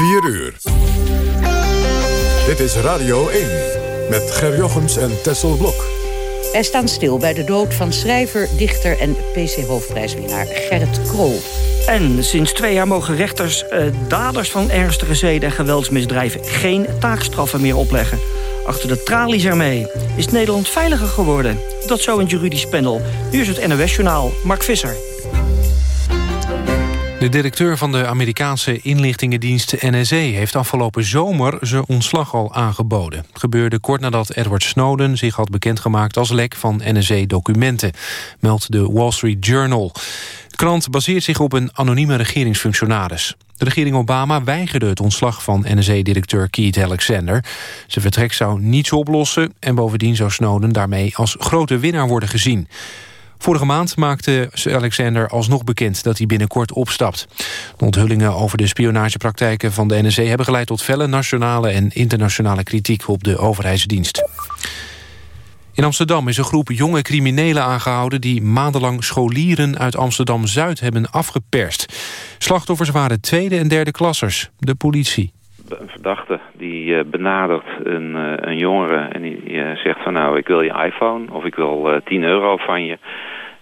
4 uur. Dit is Radio 1 met Ger Jochems en Tessel Blok. Wij staan stil bij de dood van schrijver, dichter en PC-hoofdprijswinnaar Gerrit Krol. En sinds twee jaar mogen rechters eh, daders van ernstige zeden en geweldsmisdrijven geen taakstraffen meer opleggen. Achter de tralies ermee. Is Nederland veiliger geworden? Dat zo een juridisch panel. Nu is het NOS-journaal. Mark Visser. De directeur van de Amerikaanse inlichtingendienst NSA... heeft afgelopen zomer zijn ontslag al aangeboden. Gebeurde kort nadat Edward Snowden zich had bekendgemaakt... als lek van NSA-documenten, meldt de Wall Street Journal. De krant baseert zich op een anonieme regeringsfunctionaris. De regering Obama weigerde het ontslag van NSA-directeur Keith Alexander. Zijn vertrek zou niets oplossen... en bovendien zou Snowden daarmee als grote winnaar worden gezien. Vorige maand maakte Alexander alsnog bekend dat hij binnenkort opstapt. De onthullingen over de spionagepraktijken van de NSA... hebben geleid tot felle nationale en internationale kritiek op de overheidsdienst. In Amsterdam is een groep jonge criminelen aangehouden... die maandenlang scholieren uit Amsterdam-Zuid hebben afgeperst. Slachtoffers waren tweede en derde klassers, de politie. Een verdachte die uh, benadert een, uh, een jongere en die uh, zegt van nou ik wil je iPhone of ik wil 10 euro van je.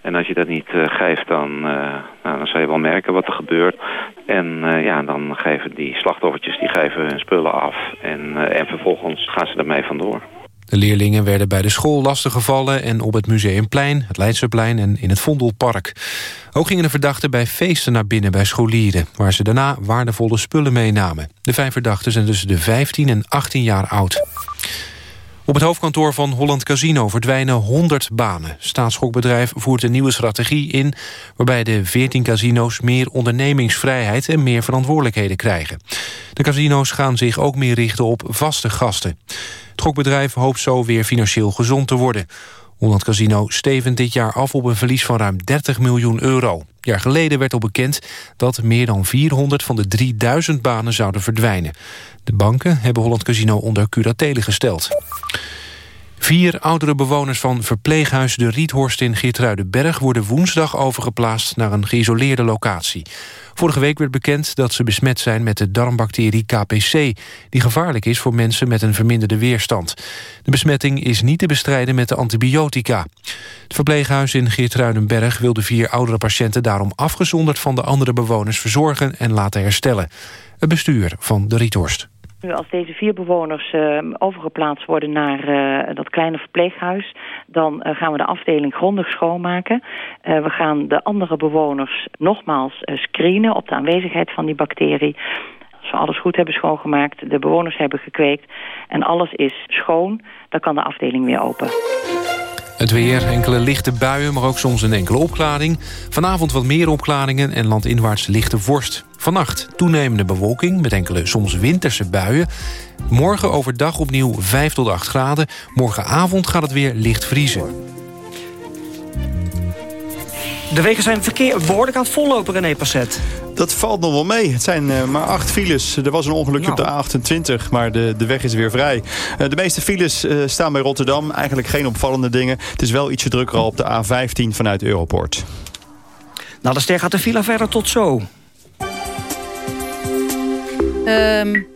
En als je dat niet geeft dan, nou, dan zal je wel merken wat er gebeurt. En ja, dan geven die slachtoffertjes die geven hun spullen af en, en vervolgens gaan ze ermee vandoor. De leerlingen werden bij de school lastiggevallen... en op het Museumplein, het Leidseplein en in het Vondelpark. Ook gingen de verdachten bij feesten naar binnen bij scholieren... waar ze daarna waardevolle spullen meenamen. De vijf verdachten zijn tussen de 15 en 18 jaar oud. Op het hoofdkantoor van Holland Casino verdwijnen 100 banen. Staatsschokbedrijf voert een nieuwe strategie in... waarbij de 14 casino's meer ondernemingsvrijheid... en meer verantwoordelijkheden krijgen. De casino's gaan zich ook meer richten op vaste gasten. Het gokbedrijf hoopt zo weer financieel gezond te worden. Holland Casino stevend dit jaar af op een verlies van ruim 30 miljoen euro. Jaar geleden werd al bekend dat meer dan 400 van de 3000 banen zouden verdwijnen. De banken hebben Holland Casino onder curatele gesteld. Vier oudere bewoners van verpleeghuis De Riethorst in Geertruidenberg... worden woensdag overgeplaatst naar een geïsoleerde locatie. Vorige week werd bekend dat ze besmet zijn met de darmbacterie KPC... die gevaarlijk is voor mensen met een verminderde weerstand. De besmetting is niet te bestrijden met de antibiotica. Het verpleeghuis in Geertruidenberg wil de vier oudere patiënten... daarom afgezonderd van de andere bewoners verzorgen en laten herstellen. Het bestuur van De Riethorst. Nu, als deze vier bewoners uh, overgeplaatst worden naar uh, dat kleine verpleeghuis... dan uh, gaan we de afdeling grondig schoonmaken. we gaan de andere bewoners nogmaals screenen op de aanwezigheid van die bacterie. Als we alles goed hebben schoongemaakt, de bewoners hebben gekweekt... en alles is schoon, dan kan de afdeling weer open. Het weer, enkele lichte buien, maar ook soms een enkele opklaring. Vanavond wat meer opklaringen en landinwaarts lichte vorst. Vannacht toenemende bewolking met enkele soms winterse buien. Morgen overdag opnieuw 5 tot 8 graden. Morgenavond gaat het weer licht vriezen. De wegen zijn verkeer behoorlijk aan het vollopen, René Passet. Dat valt nog wel mee. Het zijn uh, maar acht files. Er was een ongelukje nou. op de A28, maar de, de weg is weer vrij. Uh, de meeste files uh, staan bij Rotterdam. Eigenlijk geen opvallende dingen. Het is wel ietsje drukker al op de A15 vanuit Europort. Nou, de ster gaat de file verder tot zo. Um.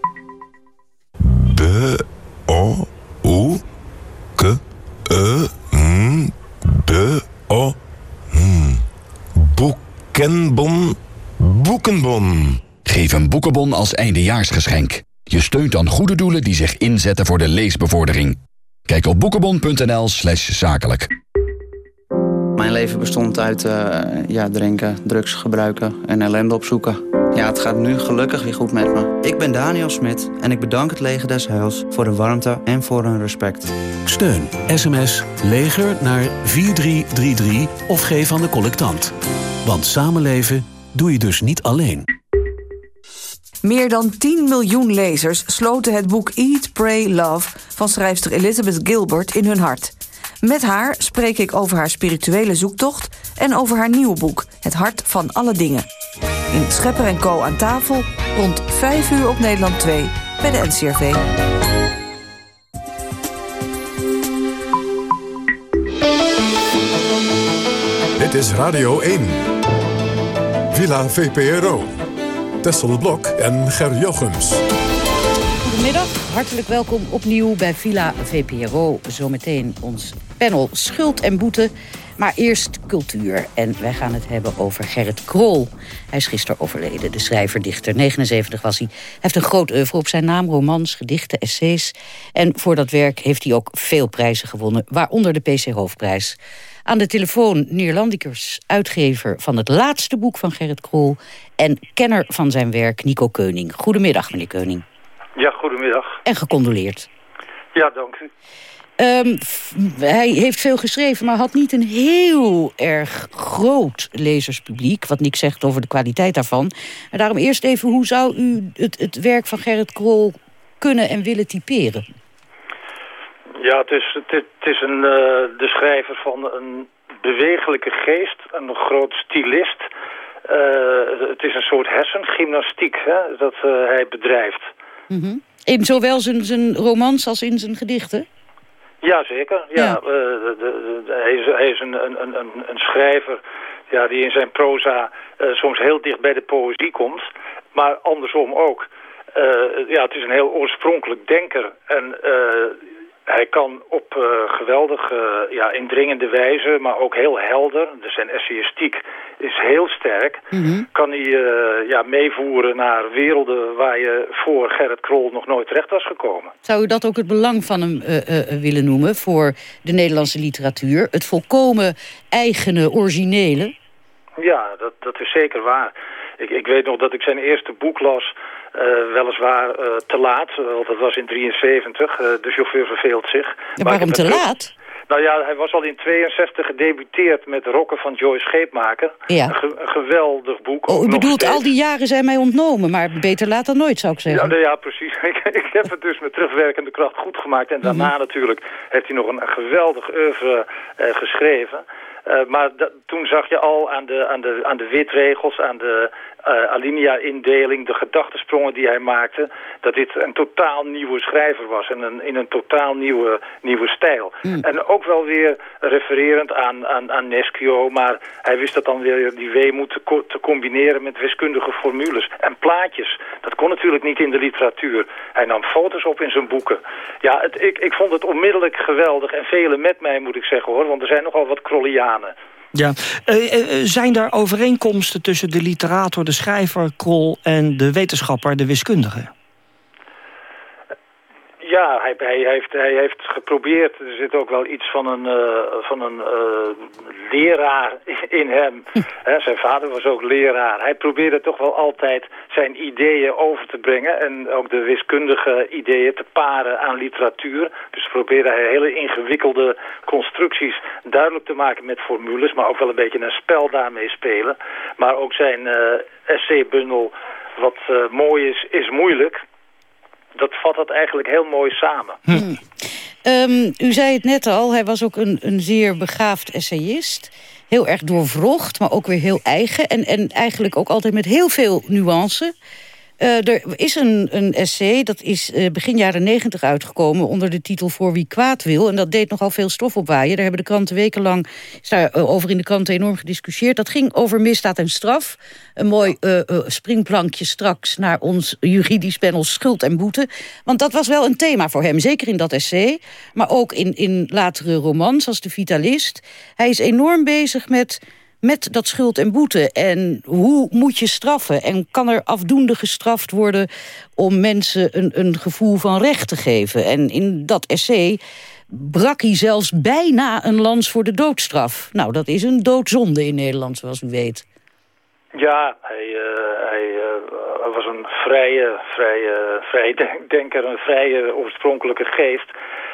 Boekenbon. Geef een boekenbon als eindejaarsgeschenk. Je steunt dan goede doelen die zich inzetten voor de leesbevordering. Kijk op boekenbon.nl slash zakelijk. Mijn leven bestond uit uh, ja, drinken, drugs gebruiken en ellende opzoeken. Ja, het gaat nu gelukkig weer goed met me. Ik ben Daniel Smit en ik bedank het Leger des Heils voor de warmte en voor hun respect. Steun sms leger naar 4333 of geef aan de collectant. Want samenleven doe je dus niet alleen. Meer dan 10 miljoen lezers sloten het boek Eat, Pray, Love... van schrijfster Elizabeth Gilbert in hun hart. Met haar spreek ik over haar spirituele zoektocht... en over haar nieuwe boek, Het Hart van Alle Dingen. In Schepper en Co. aan tafel, rond 5 uur op Nederland 2, bij de NCRV. Dit is Radio 1. Villa VPRO. Tessel Blok en Ger Jochems. Goedemiddag, hartelijk welkom opnieuw bij Villa VPRO. Zometeen ons panel Schuld en Boete. Maar eerst cultuur. En wij gaan het hebben over Gerrit Krol. Hij is gisteren overleden, de schrijver, dichter. 79 was hij. Hij heeft een groot oeuvre op zijn naam. Romans, gedichten, essays. En voor dat werk heeft hij ook veel prijzen gewonnen. Waaronder de PC Hoofdprijs. Aan de telefoon Neerlandicus, uitgever van het laatste boek van Gerrit Krol... en kenner van zijn werk, Nico Keuning. Goedemiddag, meneer Keuning. Ja, goedemiddag. En gecondoleerd. Ja, dank u. Um, hij heeft veel geschreven, maar had niet een heel erg groot lezerspubliek. Wat niks zegt over de kwaliteit daarvan. En daarom eerst even, hoe zou u het, het werk van Gerrit Krol kunnen en willen typeren? Ja, het is, het, is een, uh, de schrijver van een bewegelijke geest, een groot stylist. Uh, het is een soort hersengymnastiek hè, dat uh, hij bedrijft. Mm -hmm. In zowel zijn, zijn romans als in zijn gedichten? Ja, zeker. Ja. ja. De, de, de, hij is, hij is een, een, een, een schrijver ja, die in zijn proza soms heel dicht bij de poëzie komt. Maar andersom ook. Ja, het is een heel oorspronkelijk denker. En hij kan op uh, geweldige, ja, indringende wijze, maar ook heel helder, dus zijn essayistiek is heel sterk, mm -hmm. kan hij uh, ja, meevoeren naar werelden waar je voor Gerrit Krol nog nooit terecht was gekomen. Zou u dat ook het belang van hem uh, willen noemen voor de Nederlandse literatuur? Het volkomen eigene, originele? Ja, dat, dat is zeker waar. Ik, ik weet nog dat ik zijn eerste boek las uh, weliswaar uh, te laat, want dat was in 73. Uh, de chauffeur verveelt zich. Ja, waarom te laat? Nou ja, hij was al in 62 gedebuteerd met Rokken van Joyce Scheepmaker. Ja. Een, ge een geweldig boek. Oh, u bedoelt, al die jaren zijn mij ontnomen, maar beter laat dan nooit, zou ik zeggen. Ja, nou ja precies. ik, ik, heb het dus met terugwerkende kracht goed gemaakt. En daarna mm -hmm. natuurlijk heeft hij nog een, geweldig oeuvre geschreven. Uh, maar toen zag je al aan de, aan de, aan de witregels, aan de uh, alinea-indeling, de gedachtensprongen die hij maakte, dat dit een totaal nieuwe schrijver was en een, in een totaal nieuwe, nieuwe stijl. Mm. En ook wel weer refererend aan, aan, aan Neschio, maar hij wist dat dan weer die weemoed te, co te combineren met wiskundige formules en plaatjes. Dat kon natuurlijk niet in de literatuur. Hij nam foto's op in zijn boeken. Ja, het, ik, ik vond het onmiddellijk geweldig en velen met mij moet ik zeggen hoor, want er zijn nogal wat Krollianen. Ja, uh, uh, zijn er overeenkomsten tussen de literator, de schrijver, Krol... en de wetenschapper, de wiskundige? Ja, hij, hij, heeft, hij heeft geprobeerd, er zit ook wel iets van een, uh, van een leraar in hem. He, zijn vader was ook leraar. Hij probeerde toch wel altijd zijn ideeën over te brengen... en ook de wiskundige ideeën te paren aan literatuur. Dus probeerde hij hele ingewikkelde constructies duidelijk te maken met formules... maar ook wel een beetje een spel daarmee spelen. Maar ook zijn uh, essaybundel, wat mooi is, is moeilijk... dat vat dat eigenlijk heel mooi samen. Hm. Um, u zei het net al, hij was ook een, een zeer begaafd essayist heel erg doorvrocht, maar ook weer heel eigen. En, en eigenlijk ook altijd met heel veel nuance. Uh, er is een, een essay, dat is uh, begin jaren negentig uitgekomen... onder de titel Voor wie kwaad wil. En dat deed nogal veel stof opwaaien. Daar hebben de kranten wekenlang is daar, uh, over in de kranten enorm gediscussieerd. Dat ging over misdaad en straf. Een mooi springplankje straks naar ons juridisch panel Schuld en Boete. Want dat was wel een thema voor hem, zeker in dat essay. Maar ook in, in latere romans als De Vitalist. Hij is enorm bezig met met dat schuld en boete. En hoe moet je straffen? En kan er afdoende gestraft worden om mensen een, een gevoel van recht te geven? En in dat essay brak hij zelfs bijna een lans voor de doodstraf. Nou, dat is een doodzonde in Nederland, zoals u weet. Ja, hij, uh, hij uh, was een vrije, vrije, vrije denker, een vrije oorspronkelijke geest.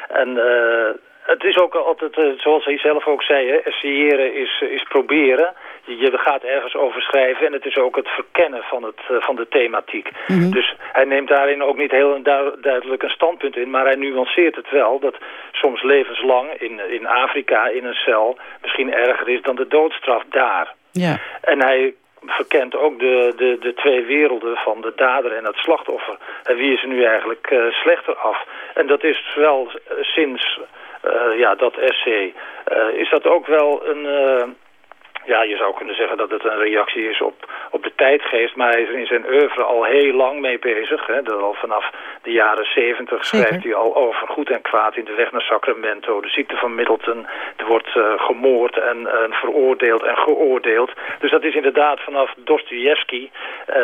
En uh, het is ook altijd, uh, zoals hij zelf ook zei, hè, essayeren is, is proberen. Je, gaat ergens over schrijven en het is ook het verkennen van, het, uh, van de thematiek. Mm -hmm. Dus hij neemt daarin ook niet heel du duidelijk een standpunt in, maar hij nuanceert het wel. Dat soms levenslang in, in Afrika in een cel misschien erger is dan de doodstraf daar. Ja. En hij verkent ook de, de, de twee werelden van de dader en het slachtoffer. En wie is er nu eigenlijk uh, slechter af? En dat is wel sinds... Uh, ja, dat essay, uh, is dat ook wel een, uh, ja, je zou kunnen zeggen dat het een reactie is op, op de tijdgeest. Maar hij is er in zijn oeuvre al heel lang mee bezig. Hè. Dat al vanaf de jaren zeventig schrijft hij al over goed en kwaad in de weg naar Sacramento. De ziekte van Middleton. Er wordt uh, gemoord en uh, veroordeeld en geoordeeld. Dus dat is inderdaad vanaf Dostoevsky, uh,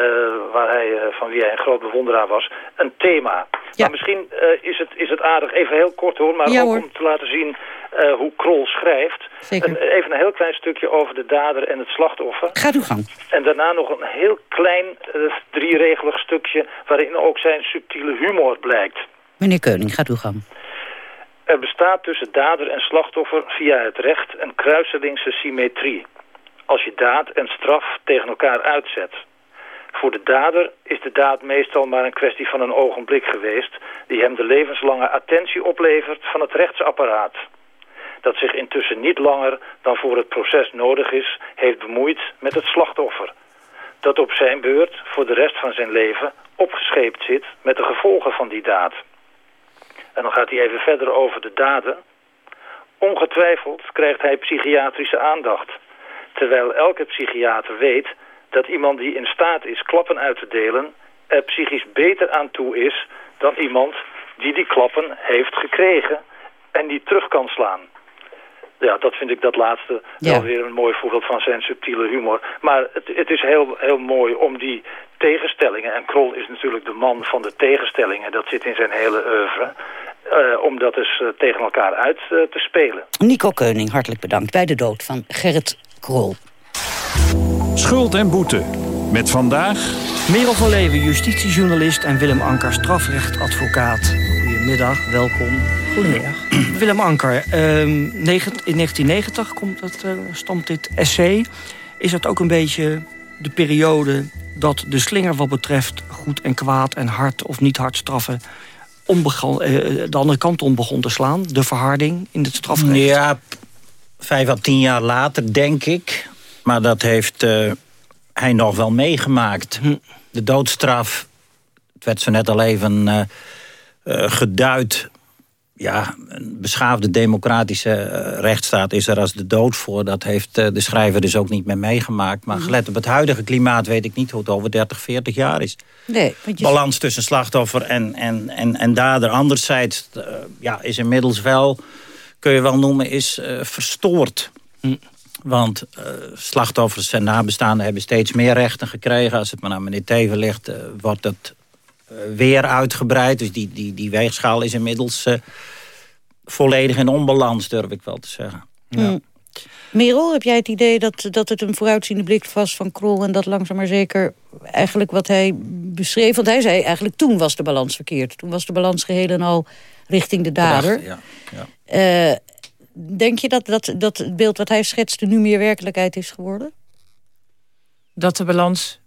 waar hij, van wie hij een groot bewonderaar was, een thema. Ja. Maar misschien is, het, is het aardig, even heel kort hoor, maar ook om te laten zien hoe Krol schrijft. Een, even een heel klein stukje over de dader en het slachtoffer. Gaat uw gang. En daarna nog een heel klein uh, drieregelig stukje... waarin ook zijn subtiele humor blijkt. Meneer Keuning, gaat uw gang. Er bestaat tussen dader en slachtoffer via het recht een kruiselingse symmetrie. Als je daad en straf tegen elkaar uitzet. Voor de dader is de daad meestal maar een kwestie van een ogenblik geweest... die hem de levenslange attentie oplevert van het rechtsapparaat dat zich intussen niet langer dan voor het proces nodig is, heeft bemoeid met het slachtoffer. Dat op zijn beurt voor de rest van zijn leven opgescheept zit met de gevolgen van die daad. En dan gaat hij even verder over de daden. Ongetwijfeld krijgt hij psychiatrische aandacht. Terwijl elke psychiater weet dat iemand die in staat is klappen uit te delen... er psychisch beter aan toe is dan iemand die die klappen heeft gekregen en die terug kan slaan ja, dat vind ik dat laatste wel weer een mooi voorbeeld van zijn subtiele humor. Maar het, het is heel, heel mooi om die tegenstellingen... en Krol is natuurlijk de man van de tegenstellingen... dat zit in zijn hele oeuvre... Uh, om dat eens uh, tegen elkaar uit uh, te spelen. Nico Keuning, hartelijk bedankt bij de dood van Gerrit Krol. Schuld en boete. Met vandaag... Merel van Leeuwen, justitiejournalist en Willem Anker, strafrechtadvocaat. Goedemiddag, welkom. Goedemiddag. Willem Anker, ehm, in 1990 komt dat, uh, stamt dit essay. Is dat ook een beetje de periode dat de slinger wat betreft... goed en kwaad en hard of niet hard straffen... Onbegon, uh, de andere kant om begon te slaan? De verharding in het strafrecht? Ja, vijf à tien jaar later, denk ik. Maar dat heeft uh, hij nog wel meegemaakt. Hm. De doodstraf, het werd zo net al even uh, geduid ja, een beschaafde democratische uh, rechtsstaat is er als de dood voor. Dat heeft uh, de schrijver dus ook niet meer meegemaakt. Maar mhm. gelet op het huidige klimaat weet ik niet hoe het over 30, 40 jaar is. Nee, Balans tussen slachtoffer en, en, en, en dader. Anderzijds uh, ja, is inmiddels wel, kun je wel noemen, is verstoord. Mm. Want slachtoffers en nabestaanden hebben steeds meer rechten gekregen. Als het maar aan meneer Teven ligt, wordt het eh, weer uitgebreid. Dus die, die, die weegschaal is inmiddels uh, volledig in onbalans, durf ik wel te zeggen. Ja. Mm. Merel, heb jij het idee dat, dat het een vooruitziende blik was van Krol... en dat langzaam maar zeker eigenlijk wat hij beschreef... want hij zei eigenlijk toen was de balans verkeerd. Toen was de balans geheel en al richting de dader. ja, ja. Uh, denk je dat, dat, dat het beeld wat hij schetste nu meer werkelijkheid is geworden? Dat de balans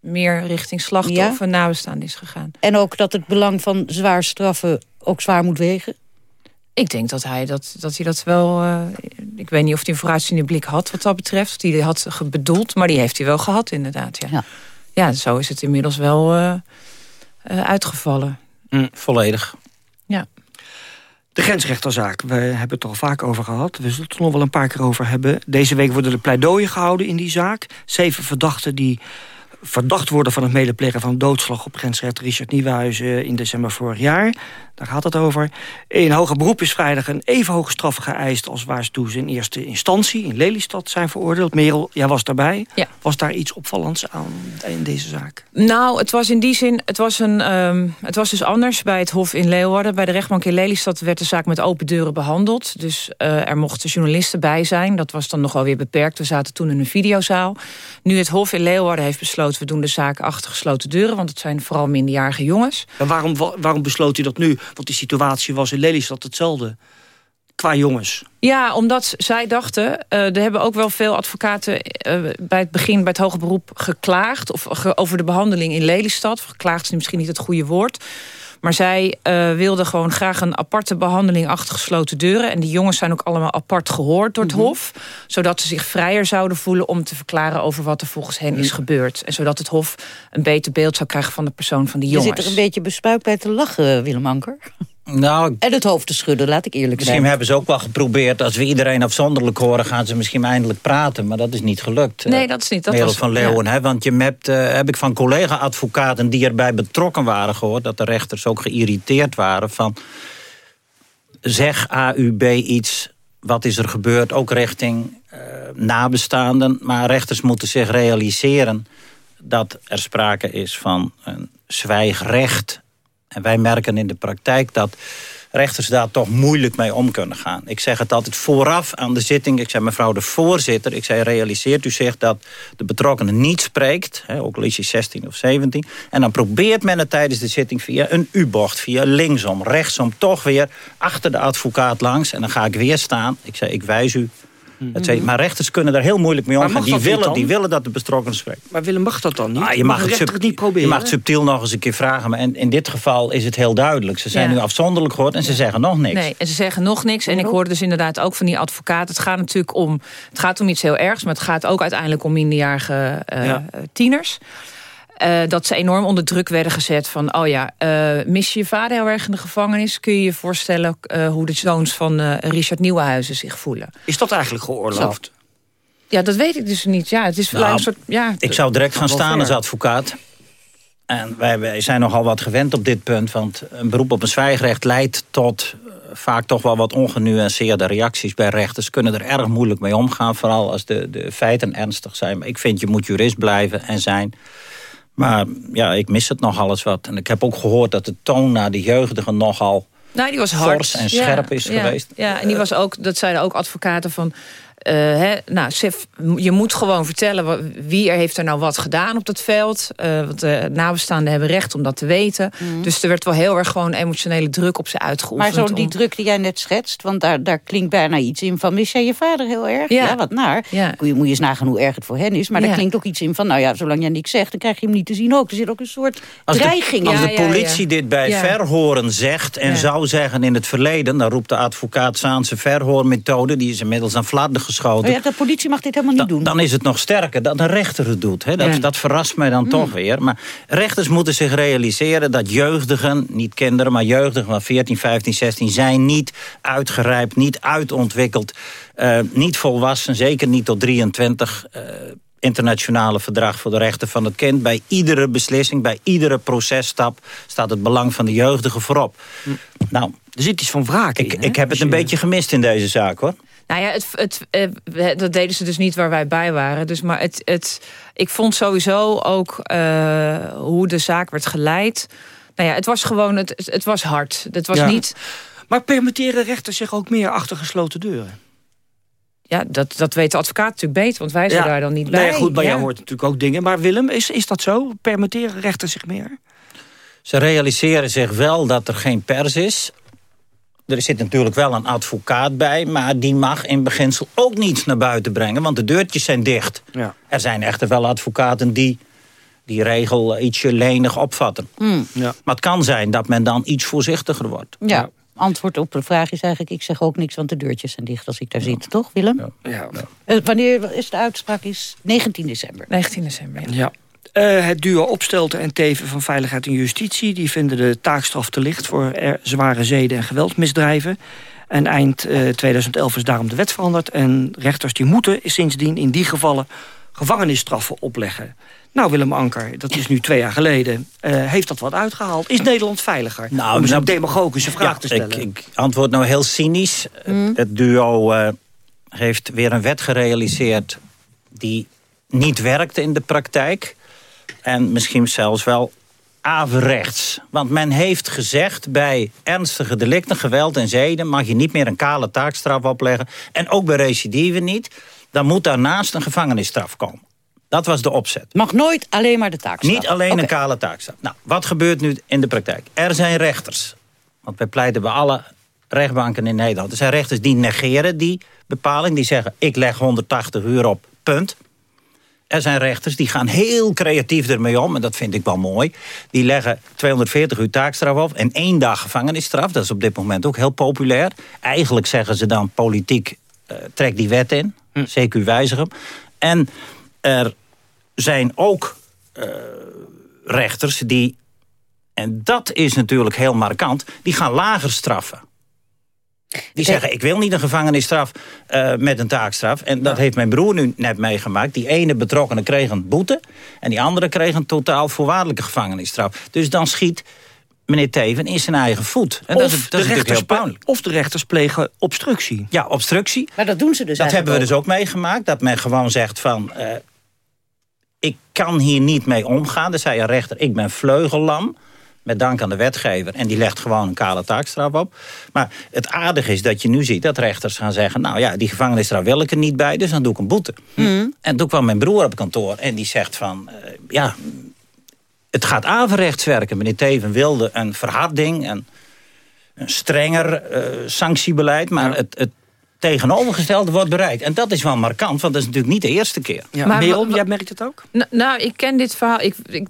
meer richting slachtoffer ja? nabestaan is gegaan. En ook dat het belang van zwaar straffen ook zwaar moet wegen? Ik denk dat hij dat, dat, hij dat wel... Uh, ik weet niet of hij een vooruitziende blik had wat dat betreft. Die had bedoeld, maar die heeft hij wel gehad inderdaad. Ja, ja. ja zo is het inmiddels wel uh, uh, uitgevallen. Mm, volledig. Ja. De grensrechterzaak, we hebben het er al vaak over gehad. We zullen het er nog wel een paar keer over hebben. Deze week worden er pleidooien gehouden in die zaak. Zeven verdachten die verdacht worden van het medeplegen van doodslag op grensrechter Richard Nieuwenhuizen in december vorig jaar. Daar gaat het over. In hoger beroep is vrijdag een even hoge straf geëist als waar ze in eerste instantie in Lelystad zijn veroordeeld. Merel, jij was daarbij. Ja. Was daar iets opvallends aan in deze zaak? Nou, het was in die zin, het was, een, um, het was dus anders bij het Hof in Leeuwarden. Bij de rechtbank in Lelystad werd de zaak met open deuren behandeld. Dus uh, er mochten journalisten bij zijn. Dat was dan nogal weer beperkt. We zaten toen in een videozaal. Nu het Hof in Leeuwarden heeft besloten... we doen de zaak achter gesloten deuren, want het zijn vooral minderjarige jongens. En waarom, waarom besloot u dat nu? Want die situatie was in Lelystad hetzelfde. Qua jongens. Ja, omdat zij dachten... Uh, er hebben ook wel veel advocaten uh, bij het begin... bij het hoger beroep geklaagd... of ge over de behandeling in Lelystad. Geklaagd is misschien niet het goede woord. Maar zij uh, wilden gewoon graag een aparte behandeling achter gesloten deuren. En die jongens zijn ook allemaal apart gehoord door het mm -hmm. Hof. Zodat ze zich vrijer zouden voelen om te verklaren over wat er volgens hen is gebeurd. En zodat het Hof een beter beeld zou krijgen van de persoon van die jongens. Je zit er een beetje bespuikt bij te lachen, Willem Anker. Nou, en het hoofd te schudden, laat ik eerlijk Misschien zijn. hebben ze ook wel geprobeerd... als we iedereen afzonderlijk horen, gaan ze misschien eindelijk praten. Maar dat is niet gelukt. Nee, dat is niet. Dat was, van Leeuwen. Hè? Want je hebt, eh, heb ik van collega-advocaten die erbij betrokken waren gehoord... dat de rechters ook geïrriteerd waren van... zeg AUB iets, wat is er gebeurd, ook richting eh, nabestaanden. Maar rechters moeten zich realiseren dat er sprake is van een zwijgrecht. En wij merken in de praktijk dat rechters daar toch moeilijk mee om kunnen gaan. Ik zeg het altijd vooraf aan de zitting. Ik zei mevrouw de voorzitter, ik zei realiseert u zich dat de betrokkenen niet spreekt. Hè, ook hij 16 of 17. En dan probeert men het tijdens de zitting via een U-bocht, via linksom, rechtsom, toch weer achter de advocaat langs. En dan ga ik weer staan. Ik zei ik wijs u. Het zei, maar rechters kunnen daar heel moeilijk mee omgaan. Die willen, die willen dat de betrokkenen spreken. Maar Willem, mag dat dan niet? Ah, je, mag het het niet proberen? je mag het subtiel nog eens een keer vragen. Maar in, in dit geval is het heel duidelijk. Ze zijn Ja. nu afzondelijk gehoord en ze zeggen nog niks. Nee, en ze zeggen nog niks. En ik hoorde dus inderdaad ook van die advocaat. Het gaat natuurlijk om, het gaat om iets heel ergs... maar het gaat ook uiteindelijk om minderjarige eh, Ja. tieners. Eh, dat ze enorm onder druk werden gezet van... oh ja, eh, mis je je vader heel erg in de gevangenis? Kun je je voorstellen eh, hoe de zoons van eh, Richard Nieuwenhuizen zich voelen? Is dat eigenlijk geoorloofd? Ja, dat weet ik dus niet. Ja, het is Nou, een soort... Ja, Ik zou direct gaan staan ver. als advocaat. En wij, wij zijn nogal wat gewend op dit punt. Want een beroep op een zwijgrecht leidt tot vaak toch wel wat ongenuanceerde reacties bij rechters. Ze kunnen er erg moeilijk mee omgaan. Vooral als de, de feiten ernstig zijn. Maar ik vind je moet jurist blijven en zijn. Maar ja, ik mis het nogal eens wat. En ik heb ook gehoord dat de toon naar de jeugdigen nogal... Nou, die was hard. Fors en scherp Ja, is ja, geweest. Ja, en die was ook, dat zeiden ook advocaten van... eh, hè, nou, Sef, je moet gewoon vertellen wie er heeft er nou wat gedaan op dat veld. Eh, want de nabestaanden hebben recht om dat te weten. Dus er werd wel heel erg gewoon emotionele druk op ze Maar uitgeoefend. zo die om- druk die jij net schetst, want daar, daar klinkt bijna iets in van... mis jij je vader heel erg? Ja. Ja, wat naar. Ja. Moet, je, moet je eens nagaan hoe erg het voor hen is. Maar Ja. daar klinkt ook iets in van... nou ja, zolang jij niks zegt, dan krijg je hem niet te zien ook. Er zit ook een soort Als de, dreiging als de politie dit bij Ja. verhoren zegt en Ja. zou zeggen in het verleden... dan roept de advocaat Zaanse verhoormethode... die is inmiddels aan fladder ja, de politie mag dit helemaal niet doen. dan is het nog sterker dat een rechter het doet. Hè? Dat, Ja. dat verrast mij dan toch weer. Maar rechters moeten zich realiseren dat jeugdigen... niet kinderen, maar jeugdigen van 14, 15, 16... zijn niet uitgerijpt, niet uitontwikkeld... eh, niet volwassen, zeker niet tot 23... eh, internationale verdrag voor de rechten van het kind. Bij iedere beslissing, bij iedere processtap... staat het belang van de jeugdigen voorop. Nou, er zit iets van wraak ik, in, hè? ik heb het een je- beetje gemist in deze zaak, hoor. Nou ja, het, het, eh, dat deden ze dus niet waar wij bij waren. Dus, maar het, het, ik vond sowieso ook eh, hoe de zaak werd geleid. Nou ja, het was gewoon, het, het- was hard. Het was Ja. niet... Maar permitteren rechters zich ook meer achter gesloten deuren? Ja, dat, dat weet de advocaat natuurlijk beter, want wij zijn daar dan niet bij. Nee, goed, maar Ja. jij hoort natuurlijk ook dingen. Maar Willem, is, is dat zo? Permitteren rechters zich meer? Ze realiseren zich wel dat er geen pers is. Er zit natuurlijk wel een advocaat bij... maar die mag in beginsel ook niets naar buiten brengen... want de deurtjes zijn dicht. Ja. Er zijn echter wel advocaten die die regel ietsje lenig opvatten. Ja. Maar het kan zijn dat men dan iets voorzichtiger wordt. Ja, antwoord op de vraag is eigenlijk... ik zeg ook niks, want de deurtjes zijn dicht als ik daar zit. Toch, Willem? Ja. Eh, wanneer is de uitspraak? Is 19 december. 19 december, ja. Eh, het duo Opstelten en Teven van Veiligheid en Justitie... die vinden de taakstraf te licht voor er- zware zeden- en geweldmisdrijven. En eind eh, 2011 is daarom de wet veranderd. En rechters die moeten sindsdien in die gevallen gevangenisstraffen opleggen. Nou, Willem Anker, dat is nu twee jaar geleden. eh, heeft dat wat uitgehaald? Is Nederland veiliger? Nou, Om zo'n nou- demagogische vraag Ja, te stellen. Ik, ik antwoord nou heel cynisch. Mm. Het duo eh, heeft weer een wet gerealiseerd... die niet werkte in de praktijk. En misschien zelfs wel averechts. Want men heeft gezegd bij ernstige delicten, geweld en zeden... mag je niet meer een kale taakstraf opleggen. En ook bij recidive niet. Dan moet daarnaast een gevangenisstraf komen. Dat was de opzet. Mag nooit alleen maar de taakstraf. Niet alleen een kale taakstraf. Nou, wat gebeurt nu in de praktijk? Er zijn rechters. Want wij pleiten bij alle rechtbanken in Nederland. Er zijn rechters die negeren die bepaling. Die zeggen, ik leg 180 uur op, punt. Er zijn rechters die gaan heel creatief ermee om. En dat vind ik wel mooi. Die leggen 240 uur taakstraf op. En één dag gevangenisstraf. Dat is op dit moment ook heel populair. Eigenlijk zeggen ze dan politiek, eh, trek die wet in. CQ wijzig hem. En er zijn ook eh, rechters die en dat is natuurlijk heel markant, die gaan lager straffen. Die zeggen, ik wil niet een gevangenisstraf uh, met een taakstraf. En dat heeft mijn broer nu net meegemaakt. Die ene betrokkenen kreeg een boete... en die andere kreeg een totaal voorwaardelijke gevangenisstraf. Dus dan schiet meneer Teven in zijn eigen voet. En of, dat is, dat de is heel. Of de rechters plegen obstructie. Ja, obstructie. Maar dat doen ze dus Dat hebben we dus ook meegemaakt. Dat men gewoon zegt van... Uh, ik kan hier niet mee omgaan. Dan zei een rechter, ik ben vleugellam met dank aan de wetgever. En die legt gewoon een kale taakstraf op. Maar het aardige is dat je nu ziet dat rechters gaan zeggen... nou ja, die gevangenisstraf wil ik er niet bij, dus dan doe ik een boete. Mm. En toen kwam mijn broer op kantoor en die zegt van... Uh, ja, het gaat averechts werken. Meneer Teven wilde een verharding, een, een strenger uh, sanctiebeleid... maar het, het tegenovergestelde wordt bereikt. En dat is wel markant, want dat is natuurlijk niet de eerste keer. Ja, maar Merel, jij merkt het ook? Nou, ik ken dit verhaal. Ik, ik,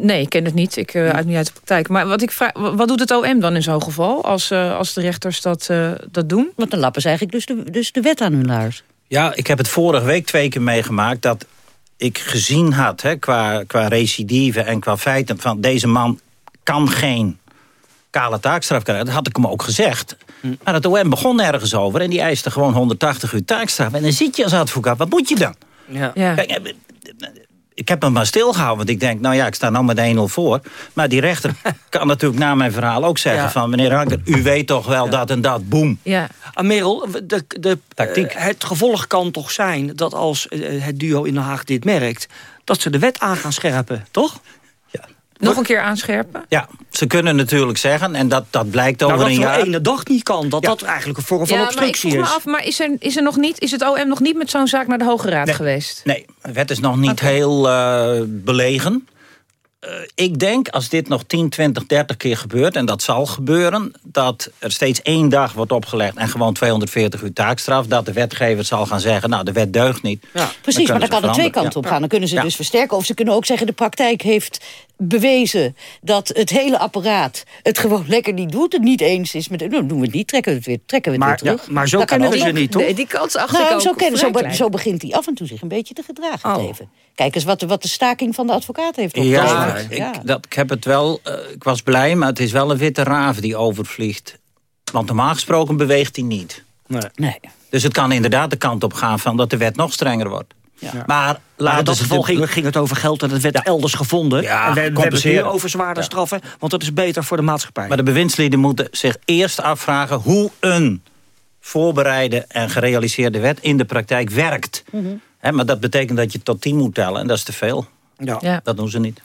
nee, ik ken het niet. Ik uh, uit niet uit de praktijk. Maar wat, ik vraag, wat doet het OM dan in zo'n geval? Als, uh, als de rechters dat, uh, dat doen? Want dan lappen ze eigenlijk dus de, dus de wet aan hun laars. Ja, ik heb het vorige week twee keer meegemaakt... dat ik gezien had, hè, qua, qua recidive en qua feiten... van deze man kan geen kale taakstraf krijgen. Dat had ik hem ook gezegd. Maar het OM begon ergens over en die eiste gewoon 180 uur taakstraf. En dan zit je als advocaat, wat moet je dan? Ja. Ja. Kijk, ik heb hem maar stilgehouden, want ik denk, nou ja, ik sta nou met 1-0 voor. Maar die rechter kan natuurlijk na mijn verhaal ook zeggen Ja. van... meneer Hanker, u weet toch wel dat en dat, boem. Ja. Ah, Merel, de, de, Tactiek. eh, het gevolg kan toch zijn dat als eh, het duo in Den Haag dit merkt... dat ze de wet aan gaan scherpen, toch? Nog een keer aanscherpen? Ja, ze kunnen natuurlijk zeggen, en dat, dat blijkt over Nou, dat een zo'n jaar... ene dag niet kan, dat dat eigenlijk een vorm van ja, maar ik obstructie vroeg me is. af, maar is, er, is, er nog niet, is het OM nog niet met zo'n zaak naar de Hoge Raad Nee. geweest? Nee, de wet is nog niet heel eh, belegen. Eh, ik denk, als dit nog 10, 20, 30 keer gebeurt... en dat zal gebeuren, dat er steeds één dag wordt opgelegd... en gewoon 240 uur taakstraf... dat de wetgever zal gaan zeggen, nou, de wet deugt niet. Ja. Precies, maar dan kunnen kan het twee kanten op gaan. Dan kunnen ze Ja. dus versterken. Of ze kunnen ook zeggen, de praktijk heeft bewezen... dat het hele apparaat het gewoon lekker niet doet. Het niet eens is met... Nou, doen we het niet, trekken we het weer, trekken we het Maar, weer ja, terug. maar zo kennen we ze niet, toch? Nee, die kans achter Nou, ook zo, kennen, zo, begint hij af en toe zich een beetje te gedragen. Oh. Teven. Kijk eens wat de, wat de staking van de advocaat heeft Ja, ik, dat, ik heb het wel. eh, ik was blij, maar het is wel een witte raaf die overvliegt. Want normaal gesproken beweegt hij niet. Nee. Nee. Dus het kan inderdaad de kant op gaan van dat de wet nog strenger wordt. Ja. Maar Maar laten in dat ze geval ging, ging het over geld en het werd elders gevonden. Ja, en we, we hebben het nu compenseren. over zwaarder straffen, want dat is beter voor de maatschappij. Maar de bewindslieden moeten zich eerst afvragen hoe een voorbereide en gerealiseerde wet in de praktijk werkt. Hè, maar dat betekent dat je tot 10 moet tellen en dat is te veel. ja. Ja. Dat doen ze niet.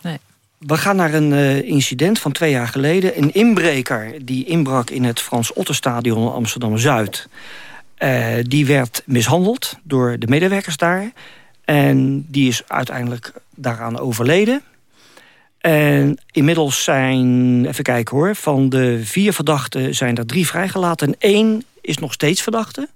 We gaan naar een eh, incident van twee jaar geleden. Een inbreker die inbrak in het Frans Otterstadion in Amsterdam-Zuid. Eh, die werd mishandeld door de medewerkers daar. En die is uiteindelijk daaraan overleden. En inmiddels zijn, even kijken hoor... van de vier verdachten zijn er drie vrijgelaten... en één is nog steeds verdachte.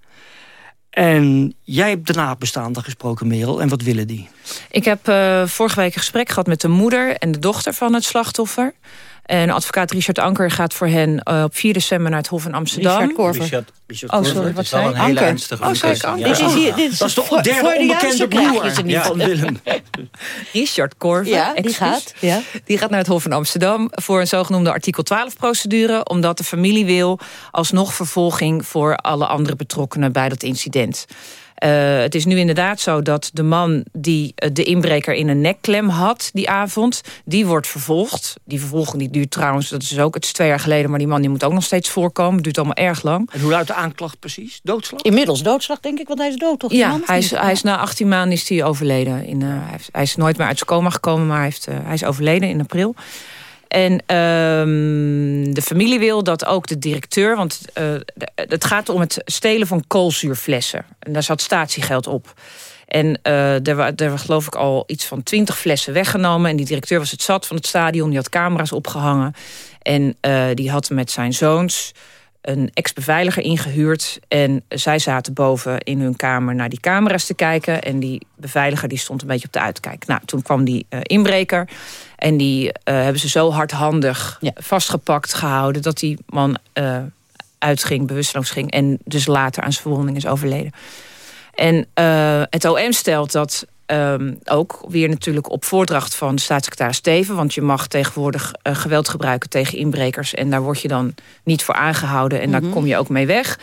En jij hebt de nabestaanden gesproken, Merel. En wat willen die? Ik heb eh, vorige week een gesprek gehad met de moeder en de dochter van het slachtoffer. En advocaat Richard Anker gaat voor hen eh, op 4 december naar het Hof in Amsterdam. Richard Korver. Richard, Oh, sorry, het wat is wel zei een ik? hele Anker. ernstige Oh, zei ik beslissing. Anker? Ja. Dit is hier, dit is Dat is de derde onbekende broer in ieder van geval. Willem. Richard Korver. Ja, die gaat. Ja. Die gaat naar het Hof in Amsterdam voor een zogenoemde artikel 12-procedure... omdat de familie wil alsnog vervolging voor alle andere betrokkenen bij dat incident. Eh, het is nu inderdaad zo dat de man die eh, de inbreker in een nekklem had die avond... die wordt vervolgd. Die vervolging die duurt trouwens, dat is ook, het is twee jaar geleden... maar die man die moet ook nog steeds voorkomen. Het duurt allemaal erg lang. En hoe luidt de aanklacht precies? Doodslag? Inmiddels doodslag, denk ik, want hij is dood, toch? die Ja, hij is, hij is na 18 maanden is hij overleden. In, eh, hij, is nooit meer uit zijn coma gekomen, maar hij, heeft, hij is overleden in april. En ehm, de familie wil dat ook de directeur... want de- het gaat om het stelen van koolzuurflessen. En daar zat statiegeld op. En eh, er, wa- er geloof ik al iets van twintig flessen weggenomen. En die directeur was het zat van het stadion. Die had camera's opgehangen. En eh, die had met zijn zoons een ex-beveiliger ingehuurd. En zij zaten boven in hun kamer naar die camera's te kijken. En die beveiliger die stond een beetje op de uitkijk. Nou, toen kwam die eh, inbreker. En die eh, hebben ze zo hardhandig vastgepakt gehouden... dat die man eh, uitging, bewusteloos ging... en dus later aan zijn verwonding is overleden. En het OM stelt dat ehm, ook weer natuurlijk op voordracht van staatssecretaris Steven. Want je mag tegenwoordig uh, geweld gebruiken tegen inbrekers. En daar word je dan niet voor aangehouden. En daar Mhm. kom je ook mee weg.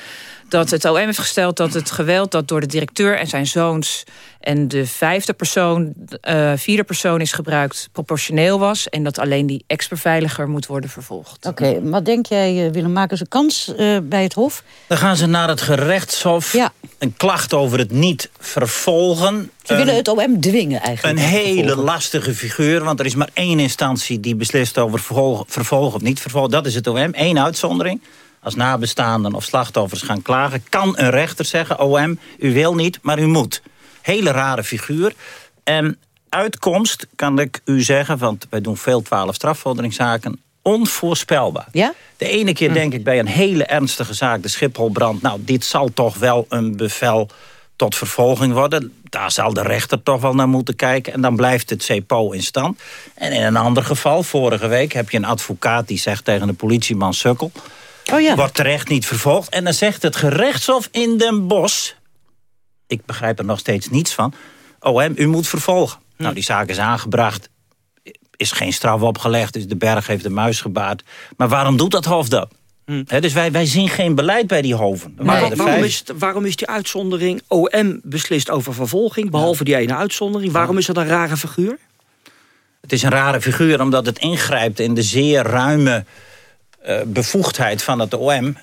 Dat het OM heeft gesteld dat het geweld dat door de directeur en zijn zoons... en de vijfde persoon, eh, vierde persoon is gebruikt proportioneel was. En dat alleen die ex-beveiliger moet worden vervolgd. Oké, maar denk jij, eh, Willem, maken ze kans eh, bij het Hof? Dan gaan ze naar het gerechtshof. Een klacht over het niet vervolgen. Ze Een- willen het OM dwingen eigenlijk. Een hele lastige figuur, want er is maar één instantie die beslist over vervolgen, vervolgen of niet vervolgen. Dat is het OM, één uitzondering. Als nabestaanden of slachtoffers gaan klagen, kan een rechter zeggen: OM, u wil niet, maar u moet. Hele rare figuur. En uitkomst kan ik u zeggen, want wij doen veel 12 strafvorderingszaken, onvoorspelbaar. Ja? De ene keer denk ik bij een hele ernstige zaak, de Schipholbrand... nou, dit zal toch wel een bevel tot vervolging worden. Daar zal de rechter toch wel naar moeten kijken. En dan blijft het CEPO in stand. En in een ander geval, vorige week heb je een advocaat... die zegt tegen de politieman sukkel... Oh ja. wordt terecht niet vervolgd. En dan zegt het gerechtshof in Den Bosch... ik begrijp er nog steeds niets van... OM, u moet vervolgen. Nou, die zaak is aangebracht is geen straf opgelegd, dus de berg heeft de muis gebaard. Maar waarom doet dat hof dat? Hè, dus wij, wij zien geen beleid bij die hoven. Maar waarom, is, het- waarom is die uitzondering... OM beslist over vervolging, behalve die ene uitzondering? Waarom is dat een rare figuur? Het is een rare figuur omdat het ingrijpt in de zeer ruime bevoegdheid van het OM.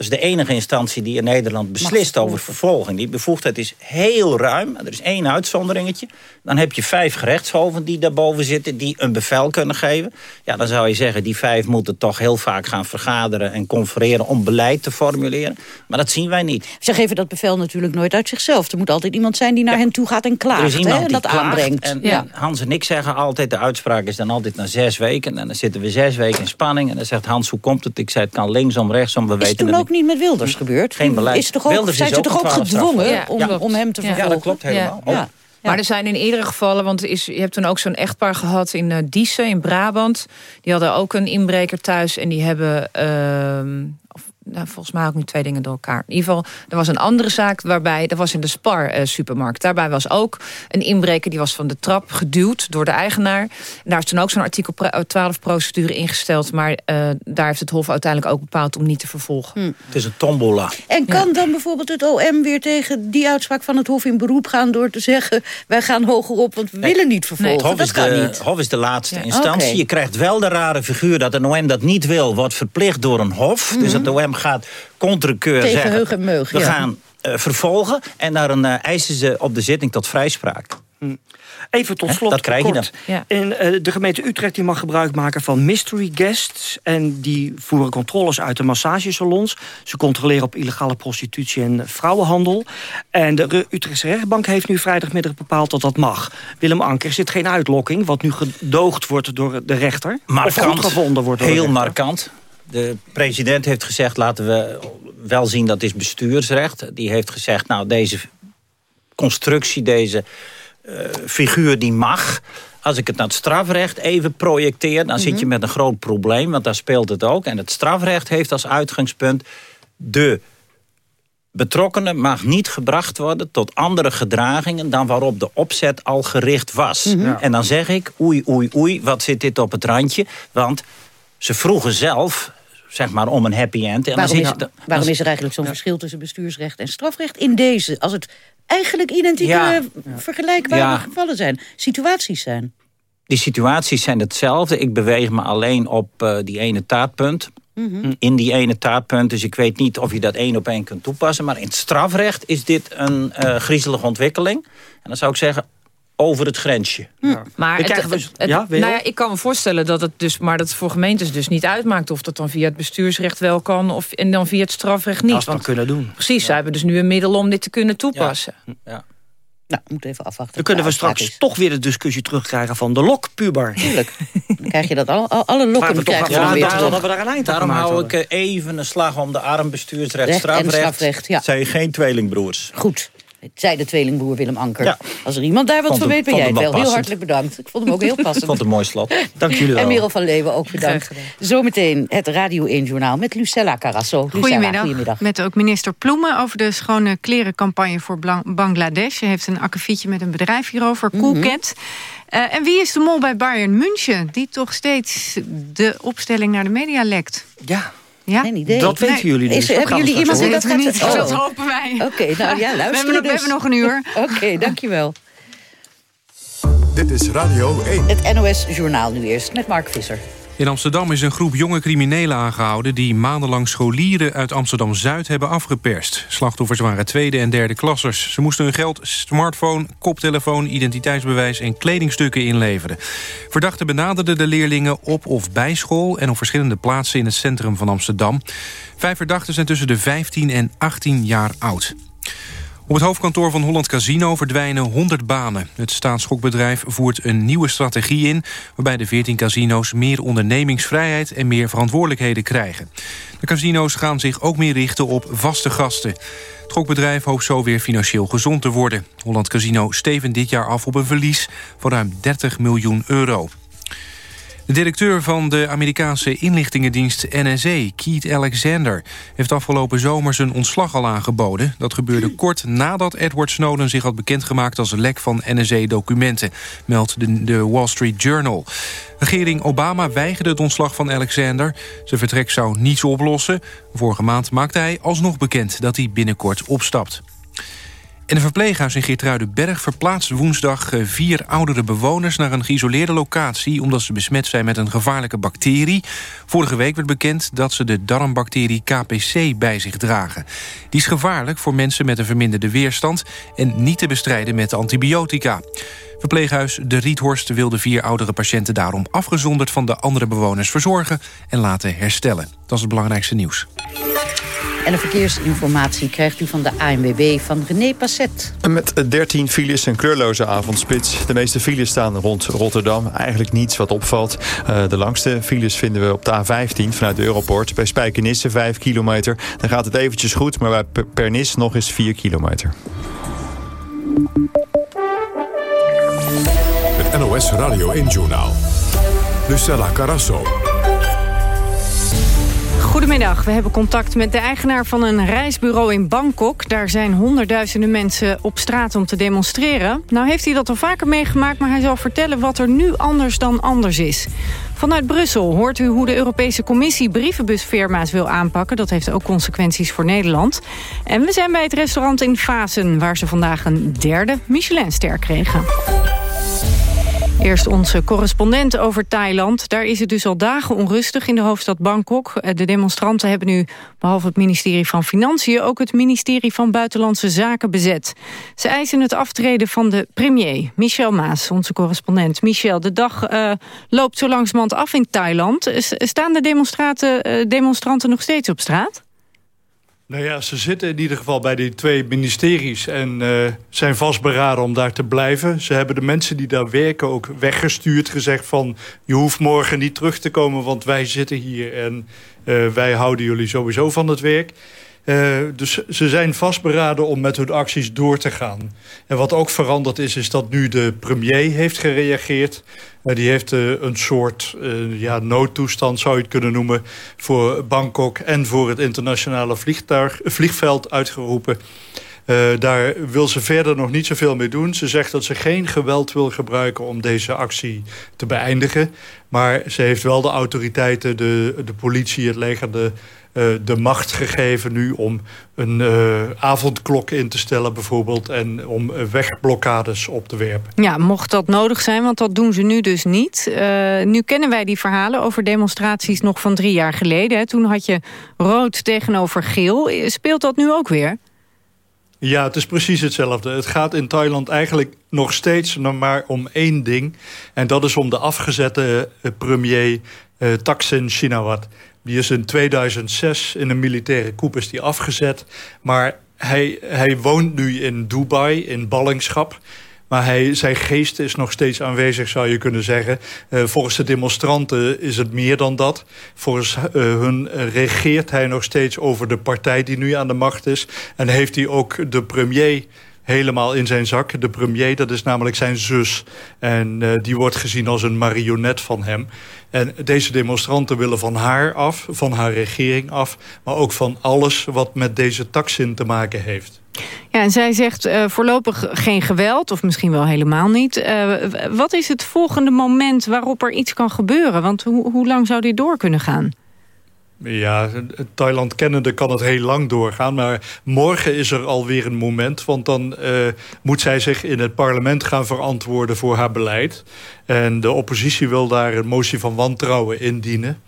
Dat is de enige instantie die in Nederland beslist over vervolging. Die bevoegdheid is heel ruim. Er is één uitzonderingetje. Dan heb je vijf gerechtshoven die daarboven zitten... die een bevel kunnen geven. Ja, dan zou je zeggen, die vijf moeten toch heel vaak gaan vergaderen... en confereren om beleid te formuleren. Maar dat zien wij niet. Ze geven dat bevel natuurlijk nooit uit zichzelf. Er moet altijd iemand zijn die naar hen toe gaat en klaagt. Er is iemand hè, die dat klaagt. aanbrengt. En, ja. en Hans en ik zeggen altijd, de uitspraak is dan altijd na zes weken. En dan zitten we zes weken in spanning. En dan zegt Hans, hoe komt het? Ik zei, het kan linksom, rechtsom, we Is weten het ook niet met Wilders gebeurd? Geen beleid. Is toch ook, Wilders zijn is ze toch ook een 12 gedwongen om, Ja, om hem te Ja, vervolgen? dat klopt helemaal. Ja. Maar er zijn in eerdere gevallen, want is, je hebt toen ook zo'n echtpaar gehad in uh, in Brabant. Die hadden ook een inbreker thuis en die hebben, uh, of, nou, volgens mij ook nu twee dingen door elkaar. In ieder geval, er was een andere zaak waarbij, dat was in de Spar uh, supermarkt. Daarbij was ook een inbreker die was van de trap geduwd door de eigenaar. En daar is toen ook zo'n artikel 12 procedure ingesteld, maar uh, daar heeft het Hof uiteindelijk ook bepaald om niet te vervolgen. Hm. Het is een tombola. En kan ja. dan bijvoorbeeld het OM weer tegen die uitspraak van het Hof in beroep gaan... door te zeggen, wij gaan hoger op, want we nee. willen niet vervolgen. Nee, het dat is kan de, niet. Hof is de laatste ja. instantie. Okay. Je krijgt wel de rare figuur dat een OM dat niet wil... wordt verplicht door een Hof. Mm -hmm. Dus het OM gaat contrekeur tegen zeggen... heug en meug, we ja. gaan uh, vervolgen en dan uh, eisen ze op de zitting tot vrijspraak. Hm. Even tot slot. Dat krijg je dan. Ja. En, uh, de gemeente Utrecht die mag gebruik maken van mystery guests. En die voeren controles uit de massagesalons. Ze controleren op illegale prostitutie en vrouwenhandel. En de Utrechtse rechtbank heeft nu vrijdagmiddag bepaald dat dat mag. Willem Anker, is dit geen uitlokking wat nu gedoogd wordt door de rechter? Markant, of goed gevonden wordt door heel de rechter? markant. De president heeft gezegd, laten we wel zien dat is bestuursrecht. Die heeft gezegd, nou deze constructie, deze uh, figuur die mag. Als ik het naar het strafrecht even projecteer... dan mm -hmm. zit je met een groot probleem, want daar speelt het ook. En het strafrecht heeft als uitgangspunt... de betrokkenen mag niet gebracht worden tot andere gedragingen... dan waarop de opzet al gericht was. Mm -hmm. ja. En dan zeg ik, oei, oei, oei, wat zit dit op het randje? Want ze vroegen zelf zeg maar om een happy end. En waarom, dan is, dan, waarom is er eigenlijk zo'n ja. verschil tussen bestuursrecht en strafrecht in deze? Als het eigenlijk identieke ja. vergelijkbare ja. gevallen zijn, situaties zijn. Die situaties zijn hetzelfde. Ik beweeg me alleen op uh, die ene taartpunt. Mm -hmm. In die ene taartpunt. Dus ik weet niet of je dat één op één kunt toepassen. Maar in het strafrecht is dit een uh, griezelige ontwikkeling. En dan zou ik zeggen, over het grensje. Ja. Maar het, het, het, ja, nou ja, ik kan me voorstellen dat het dus, maar dat voor gemeentes dus niet uitmaakt of dat dan via het bestuursrecht wel kan of en dan via het strafrecht niet. Als we kunnen doen. Precies, ja. ze hebben dus nu een middel om dit te kunnen toepassen. Ja. Nou, we moeten even afwachten. Dan kunnen we straks is. toch weer de discussie terugkrijgen van de lokpuber. Tuurlijk. Dan krijg je dat al, al alle lokken we krijgen ja, we weer daar, terug. Dat we daar een eind Daarom hou ik even een slag om de arm bestuursrecht, Recht strafrecht. strafrecht ja. zijn geen tweelingbroers. Goed. Zei de tweelingbroer Willem Anker. Als er iemand daar wat van weet, ben jij het wel. Heel hartelijk bedankt. Ik vond hem ook heel passend. Ik vond het een mooi slot. Dank jullie wel. En Merel van Leeuwen ook bedankt. Zometeen het Radio 1 Journaal met Lucella Carasso. Lucella, Goedemiddag. goedemiddag. Met ook minister Ploemen over de schone klerencampagne voor Bangladesh. Ze heeft een akkefietje met een bedrijf hierover, Mhm. Coolcat. Eh, en wie is de mol bij Bayern München? Die toch steeds de opstelling naar de media lekt. Ja. Ja? Geen idee. Dat weten jullie dus. Is, Dat hebben jullie iemand straks die dat gaat... Oh. niet. Dat hopen wij. Oké, nou ja, luister We hebben nog- we hebben nog een uur. Oké, dankjewel. Dit is Radio 1. Het NOS Journaal nu eerst met Mark Visser. In Amsterdam is een groep jonge criminelen aangehouden... die maandenlang scholieren uit Amsterdam-Zuid hebben afgeperst. Slachtoffers waren tweede en derde klassers. Ze moesten hun geld, smartphone, koptelefoon, identiteitsbewijs... en kledingstukken inleveren. Verdachten benaderden de leerlingen op of bij school... en op verschillende plaatsen in het centrum van Amsterdam. Vijf verdachten zijn tussen de 15 en 18 jaar oud. Op het hoofdkantoor van Holland Casino verdwijnen 100 banen. Het staatsschokbedrijf voert een nieuwe strategie in... waarbij de 14 casino's meer ondernemingsvrijheid... en meer verantwoordelijkheden krijgen. De casino's gaan zich ook meer richten op vaste gasten. Het gokbedrijf hoopt zo weer financieel gezond te worden. Holland Casino stevend dit jaar af op een verlies van ruim 30 miljoen euro. De directeur van de Amerikaanse inlichtingendienst NSA, Keith Alexander... heeft afgelopen zomer zijn ontslag al aangeboden. Dat gebeurde kort nadat Edward Snowden zich had bekendgemaakt... als lek van NSA-documenten, meldt de, de Wall Street Journal. Regering Obama weigerde het ontslag van Alexander. Zijn vertrek zou niets oplossen. Vorige maand maakte hij alsnog bekend dat hij binnenkort opstapt. En een verpleeghuis in Geertruidenberg verplaatst woensdag eh, vier oudere bewoners naar een geïsoleerde locatie omdat ze besmet zijn met een gevaarlijke bacterie. Vorige week werd bekend dat ze de darmbacterie KPC bij zich dragen. Die is gevaarlijk voor mensen met een verminderde weerstand en niet te bestrijden met antibiotica. Verpleeghuis De Riethorst wil de vier oudere patiënten daarom afgezonderd van de andere bewoners verzorgen en laten herstellen. Dat is het belangrijkste nieuws. En de verkeersinformatie krijgt u van de ANWB van René Passet. Met 13 files en kleurloze avondspits. De meeste files staan rond Rotterdam. Eigenlijk niets wat opvalt. Eh, de langste files vinden we op de A15 vanuit de Europort. Bij Spijkenisse 5 kilometer. Dan gaat het eventjes goed, maar bij Per- Pernis nog eens 4 kilometer. Het NOS Radio 1-journaal. Lucella Carasso. Goedemiddag, we hebben contact met de eigenaar van een reisbureau in Bangkok. Daar zijn honderdduizenden mensen op straat om te demonstreren. Nou heeft hij dat al vaker meegemaakt, maar hij zal vertellen wat er nu anders dan anders is. Vanuit Brussel hoort u hoe de Europese Commissie brievenbusfirma's wil aanpakken. Dat heeft ook consequenties voor Nederland. En we zijn bij het restaurant in Fasen, waar ze vandaag een derde Michelinster kregen. Eerst onze correspondent over Thailand. Daar is het dus al dagen onrustig in de hoofdstad Bangkok. Eh, De demonstranten hebben nu, behalve het ministerie van Financiën... ook het ministerie van Buitenlandse Zaken bezet. Ze eisen het aftreden van de premier, Michel Maas, onze correspondent. Michel, de dag eh, loopt zo langzamerhand af in Thailand. Staan de eh, demonstranten nog steeds op straat? Nou ja, ze zitten in ieder geval bij die twee ministeries en eh, zijn vastberaden om daar te blijven. Ze hebben de mensen die daar werken ook weggestuurd, gezegd van... je hoeft morgen niet terug te komen, want wij zitten hier en eh, wij houden jullie sowieso van het werk. Eh, dus ze zijn vastberaden om met hun acties door te gaan. En wat ook veranderd is, is dat nu de premier heeft gereageerd. Eh, die heeft eh, een soort ja, noodtoestand, zou je het kunnen noemen... voor Bangkok en voor het internationale vliegveld uitgeroepen. Daar wil ze verder nog niet zoveel mee doen. Ze zegt dat ze geen geweld wil gebruiken om deze actie te beëindigen. Maar ze heeft wel de autoriteiten, de, de politie, het leger... De, de macht gegeven nu om een eh, avondklok in te stellen bijvoorbeeld... en om eh, wegblokkades op te werpen. Ja, mocht dat nodig zijn, want dat doen ze nu dus niet. Eh, nu kennen wij die verhalen over demonstraties nog van drie jaar geleden. Hè. Toen had je rood tegenover geel. Eh, Speelt dat nu ook weer? Ja, het is precies hetzelfde. Het gaat in Thailand eigenlijk nog steeds maar om één ding. En dat is om de afgezette eh, premier eh, Thaksin Shinawat. Die is in 2006 in een militaire coup is die afgezet. Maar hij, hij woont nu in Dubai, in ballingschap. Maar hij, zijn geest is nog steeds aanwezig, zou je kunnen zeggen. Eh, volgens de demonstranten is het meer dan dat. Volgens eh, hun regeert hij nog steeds over de partij die nu aan de macht is. En heeft hij ook de premier helemaal in zijn zak. De premier, dat is namelijk zijn zus. En uh, die wordt gezien als een marionet van hem. En deze demonstranten willen van haar af, van haar regering af... maar ook van alles wat met deze takzin te maken heeft. Ja, en zij zegt uh, voorlopig geen geweld, of misschien wel helemaal niet. Uh, wat is het volgende moment waarop er iets kan gebeuren? Want ho hoe lang zou dit door kunnen gaan? Ja, Thailand kennende kan het heel lang doorgaan. Maar morgen is er alweer een moment. Want dan uh, moet zij zich in het parlement gaan verantwoorden voor haar beleid. En de oppositie wil daar een motie van wantrouwen indienen.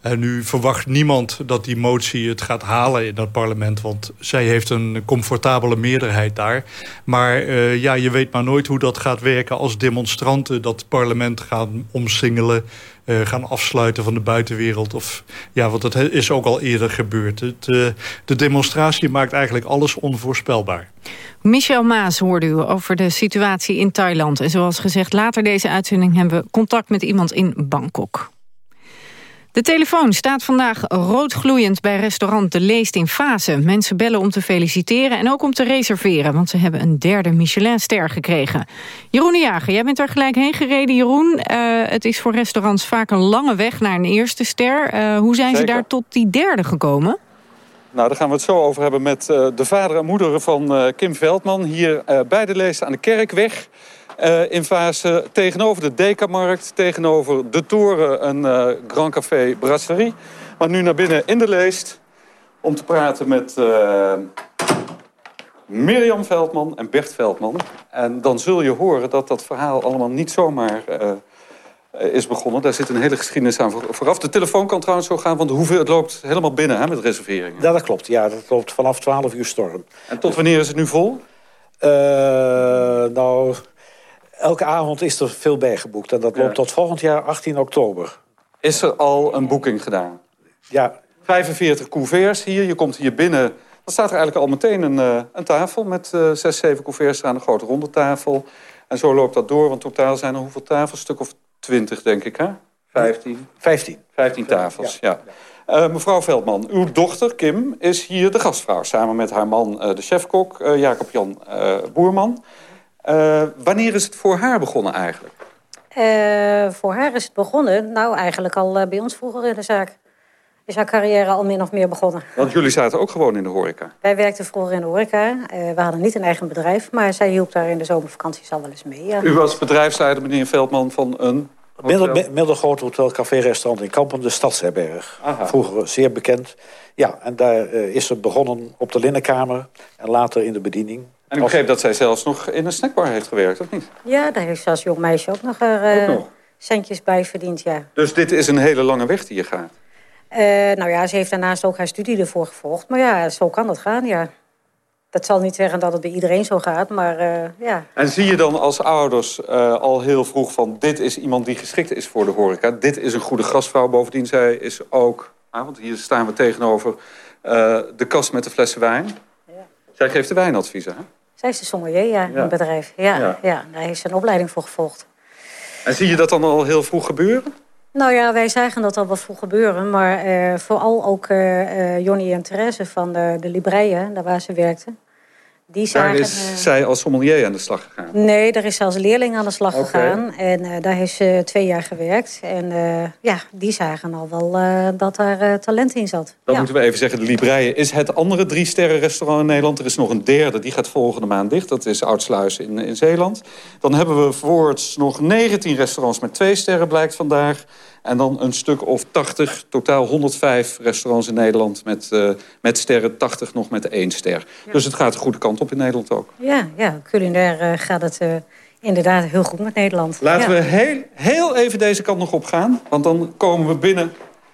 En nu verwacht niemand dat die motie het gaat halen in dat parlement. Want zij heeft een comfortabele meerderheid daar. Maar uh, ja, je weet maar nooit hoe dat gaat werken als demonstranten dat parlement gaan omsingelen. Uh, gaan afsluiten van de buitenwereld. Of, ja, want dat is ook al eerder gebeurd. Het, uh, de demonstratie maakt eigenlijk alles onvoorspelbaar. Michel Maas hoorde u over de situatie in Thailand. En zoals gezegd, later deze uitzending hebben we contact met iemand in Bangkok. De telefoon staat vandaag roodgloeiend bij restaurant De Leest in Fase. Mensen bellen om te feliciteren en ook om te reserveren... want ze hebben een derde Michelinster gekregen. Jeroen de Jager, jij bent er gelijk heen gereden, Jeroen. Uh, het is voor restaurants vaak een lange weg naar een eerste ster. Uh, hoe zijn Zeker. ze daar tot die derde gekomen? Nou, daar gaan we het zo over hebben met uh, de vader en moeder van Kim Veldman... hier bij De Leest aan de Kerkweg... Uh, in fase tegenover de Dekamarkt, tegenover de toren een uh, Grand Café Brasserie. Maar nu naar binnen in de leest om te praten met uh, Mirjam Veldman en Bert Veldman. En dan zul je horen dat dat verhaal allemaal niet zomaar is begonnen. Daar zit een hele geschiedenis aan vooraf. De telefoon kan trouwens zo gaan, want hoeveel, het loopt helemaal binnen hè, met reserveringen. Ja, dat klopt. Ja, dat klopt vanaf 12 uur storm. En tot wanneer is het nu vol? nou elke avond is er veel bijgeboekt. En dat loopt tot volgend jaar 18 oktober. Is er al een boeking gedaan? Ja. 45 couverts hier. Je komt hier binnen. Dan staat er eigenlijk al meteen een, uh, een tafel met uh, 6, 7 couverts aan een grote ronde tafel. En zo loopt dat door, want totaal zijn er hoeveel tafels? stuk of 20, denk ik, hè? 15? 15. 15 tafels, ja. ja. Uh, mevrouw Veldman, uw dochter Kim is hier de gastvrouw... samen met haar man, uh, de chefkok, uh, Jacob-Jan Boerman. Uh, wanneer is het voor haar begonnen eigenlijk? Uh, voor haar is het begonnen, nou eigenlijk al uh, bij ons vroeger in de zaak. Is haar carrière al min of meer begonnen. Want jullie zaten ook gewoon in de horeca? Wij werkten vroeger in de horeca. we hadden niet een eigen bedrijf, maar zij hielp daar in de zomervakanties al wel eens mee. Ja. U was bedrijfsleider, meneer Veldman, van een... Middel, middelgroot hotel, café, restaurant in Kampen, de Stadsherberg. Aha. Vroeger zeer bekend. Ja, en daar is het begonnen op de linnenkamer en later in de bediening. En ik begreep dat zij zelfs nog in een snackbar heeft gewerkt, of niet? Ja, daar heeft ze als jong meisje ook nog, er, nog? centjes bij verdiend, ja. Dus dit is een hele lange weg die je gaat? Uh, nou ja, ze heeft daarnaast ook haar studie ervoor gevolgd. Maar ja, zo kan dat gaan, ja. Dat zal niet zeggen dat het bij iedereen zo gaat, maar uh, ja. En zie je dan als ouders al heel vroeg van... dit is iemand die geschikt is voor de horeca. Dit is een goede gastvrouw. Bovendien, zij is ook... Ah, want hier staan we tegenover de kast met de flessen wijn. Ja. Zij geeft de wijnadviezen, hè? Zij is de sommelier, ja, in het bedrijf. Ja, ja. daar heeft ze een opleiding voor gevolgd. En zie je dat dan al heel vroeg gebeuren? Nou ja, wij zagen dat al wat vroeg gebeuren. Maar uh, vooral ook uh, Jonny en Therese van de, de Libreien, daar waar ze werkten. Die zagen, daar is uh, zij als sommelier aan de slag gegaan? Nee, daar is ze als leerling aan de slag okay. gegaan. En uh, daar heeft ze twee jaar gewerkt. En uh, ja, die zagen al wel dat daar talent in zat. Dan ja. moeten we even zeggen, de Libreien is het andere drie sterren restaurant in Nederland. Er is nog een derde, die gaat volgende maand dicht. Dat is Oudsluis in, in Zeeland. Dan hebben we voorts nog 19 restaurants met twee sterren, blijkt vandaag. En dan een stuk of 80, totaal 105 restaurants in Nederland met, uh, met sterren. 80 nog met één ster. Ja. Dus het gaat de goede kant op in Nederland ook. Ja, ja culinair uh, gaat het uh, inderdaad heel goed met Nederland. Laten ja. we heel, heel even deze kant nog op gaan. Want dan komen we binnen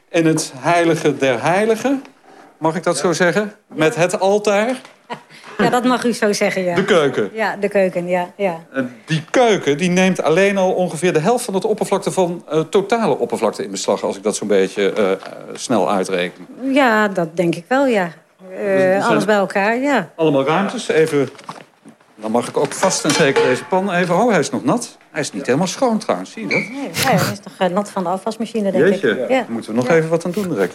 in het heilige der heiligen. Mag ik dat zo zeggen? Met het altaar. Ja, dat mag u zo zeggen, ja. De keuken? Ja, de keuken, ja. ja. Die keuken die neemt alleen al ongeveer de helft van het oppervlakte van uh, totale oppervlakte in beslag... als ik dat zo'n beetje uh, snel uitreken. Ja, dat denk ik wel, ja. Uh, alles bij elkaar, ja. Allemaal ruimtes. Even, dan mag ik ook vast en zeker deze pan even... Oh, hij is nog nat. Hij is niet ja. helemaal schoon trouwens, zie je dat? Nee, hij is nog nat van de afwasmachine, denk Jeetje, ik. Ja. Daar moeten we nog ja. even wat aan doen direct.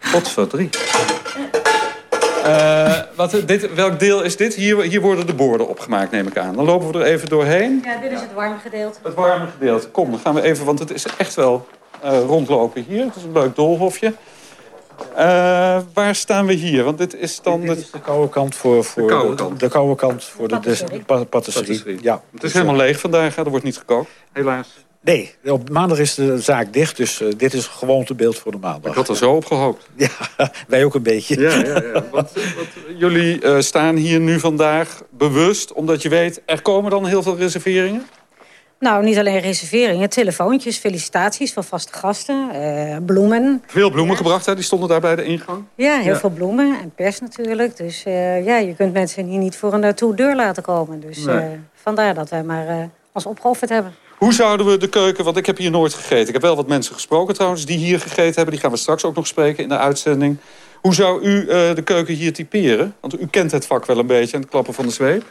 Godverdrie. Uh, wat, dit, welk deel is dit? Hier, hier worden de borden opgemaakt, neem ik aan. Dan lopen we er even doorheen. Ja, dit is het warme gedeelte. Het warme gedeelte. Kom, dan gaan we even, want het is echt wel uh, rondlopen hier. Het is een leuk doolhofje. Uh, waar staan we hier? Want dit is dan... Dit is de koude kant voor, voor de, koude kant. de, koude kant voor de, de patisserie. Ja, het is helemaal leeg vandaag, er wordt niet gekookt, helaas. Nee, op maandag is de zaak dicht, dus uh, dit is gewoon te beeld voor de maandag. Ik had er zo op gehoopt. Ja, wij ook een beetje. Ja, ja, ja. wat, wat, jullie uh, staan hier nu vandaag bewust, omdat je weet... er komen dan heel veel reserveringen? Nou, niet alleen reserveringen, telefoontjes, felicitaties van vaste gasten, uh, bloemen. Veel bloemen ja. gebracht, hè? Die stonden daar bij de ingang? Ja, heel ja. veel bloemen en pers natuurlijk. Dus ja, je kunt mensen hier niet voor een toe deur laten komen. Dus nee. vandaar dat wij maar ons opgeofferd hebben. Hoe zouden we de keuken, want ik heb hier nooit gegeten. Ik heb wel wat mensen gesproken trouwens die hier gegeten hebben. Die gaan we straks ook nog spreken in de uitzending. Hoe zou u uh, de keuken hier typeren? Want u kent het vak wel een beetje, en het klappen van de zweep.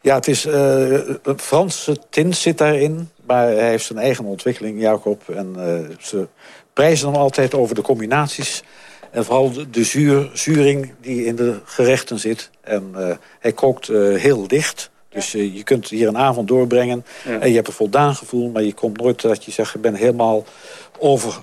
Ja, het is... Uh, Franse tint zit daarin. Maar hij heeft zijn eigen ontwikkeling, Jacob. En uh, ze prijzen hem altijd over de combinaties. En vooral de, de zuur, zuring die in de gerechten zit. En hij kookt heel dicht... Dus uh, je kunt hier een avond doorbrengen. Ja. En je hebt een voldaan gevoel. Maar je komt nooit dat je zegt, ik ben helemaal over,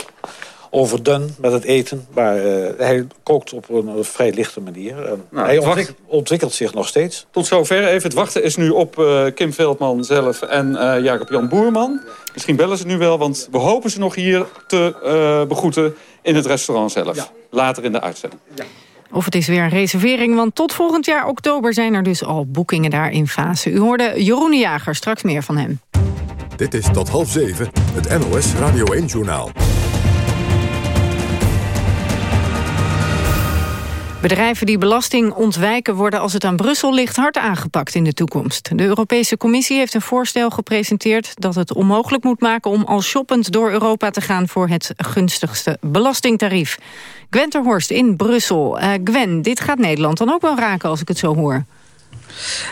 overdone met het eten. Maar uh, hij kookt op een, een vrij lichte manier. En nou, hij ontwikkelt, ontwikkelt, zich nog steeds. Tot zover even. Het wachten is nu op uh, Kim Veldman zelf en Jacob-Jan Boerman. Misschien bellen ze nu wel, want we hopen ze nog hier te begroeten in het restaurant zelf. Ja. Later in de uitzending. Ja. Of het is weer een reservering, want tot volgend jaar oktober... zijn er dus al boekingen daar in fase. U hoorde Jeroen Jager, straks meer van hem. Dit is tot half zeven, het NOS Radio 1-journaal. Bedrijven die belasting ontwijken worden als het aan Brussel ligt hard aangepakt in de toekomst. De Europese Commissie heeft een voorstel gepresenteerd dat het onmogelijk moet maken om al shoppend door Europa te gaan voor het gunstigste belastingtarief. Gwen Terhorst in Brussel. Uh, Gwen, dit gaat Nederland dan ook wel raken als ik het zo hoor.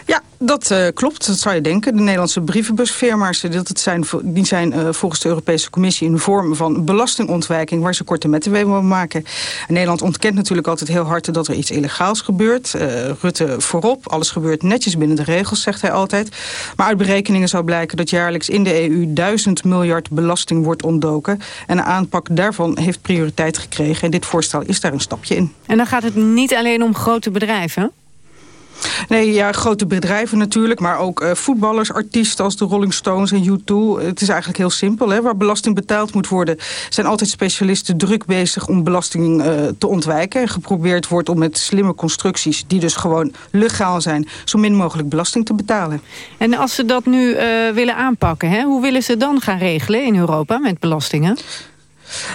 Ja, dat uh, klopt. Dat zou je denken. De Nederlandse brievenbusfirma's dat het zijn, die zijn uh, volgens de Europese Commissie... een vorm van belastingontwijking waar ze korte metten mee willen maken. En Nederland ontkent natuurlijk altijd heel hard dat er iets illegaals gebeurt. Rutte voorop. Alles gebeurt netjes binnen de regels, zegt hij altijd. Maar uit berekeningen zou blijken dat jaarlijks in de EU... duizend miljard belasting wordt ontdoken. En de aanpak daarvan heeft prioriteit gekregen. En dit voorstel is daar een stapje in. En dan gaat het niet alleen om grote bedrijven? Nee, ja, grote bedrijven natuurlijk, maar ook uh, voetballers, artiesten als de Rolling Stones en U2. Het is eigenlijk heel simpel. Hè? Waar belasting betaald moet worden, zijn altijd specialisten druk bezig om belasting uh, te ontwijken. En geprobeerd wordt om met slimme constructies, die dus gewoon legaal zijn, zo min mogelijk belasting te betalen. En als ze dat nu uh, willen aanpakken, hè? hoe willen ze dan gaan regelen in Europa met belastingen?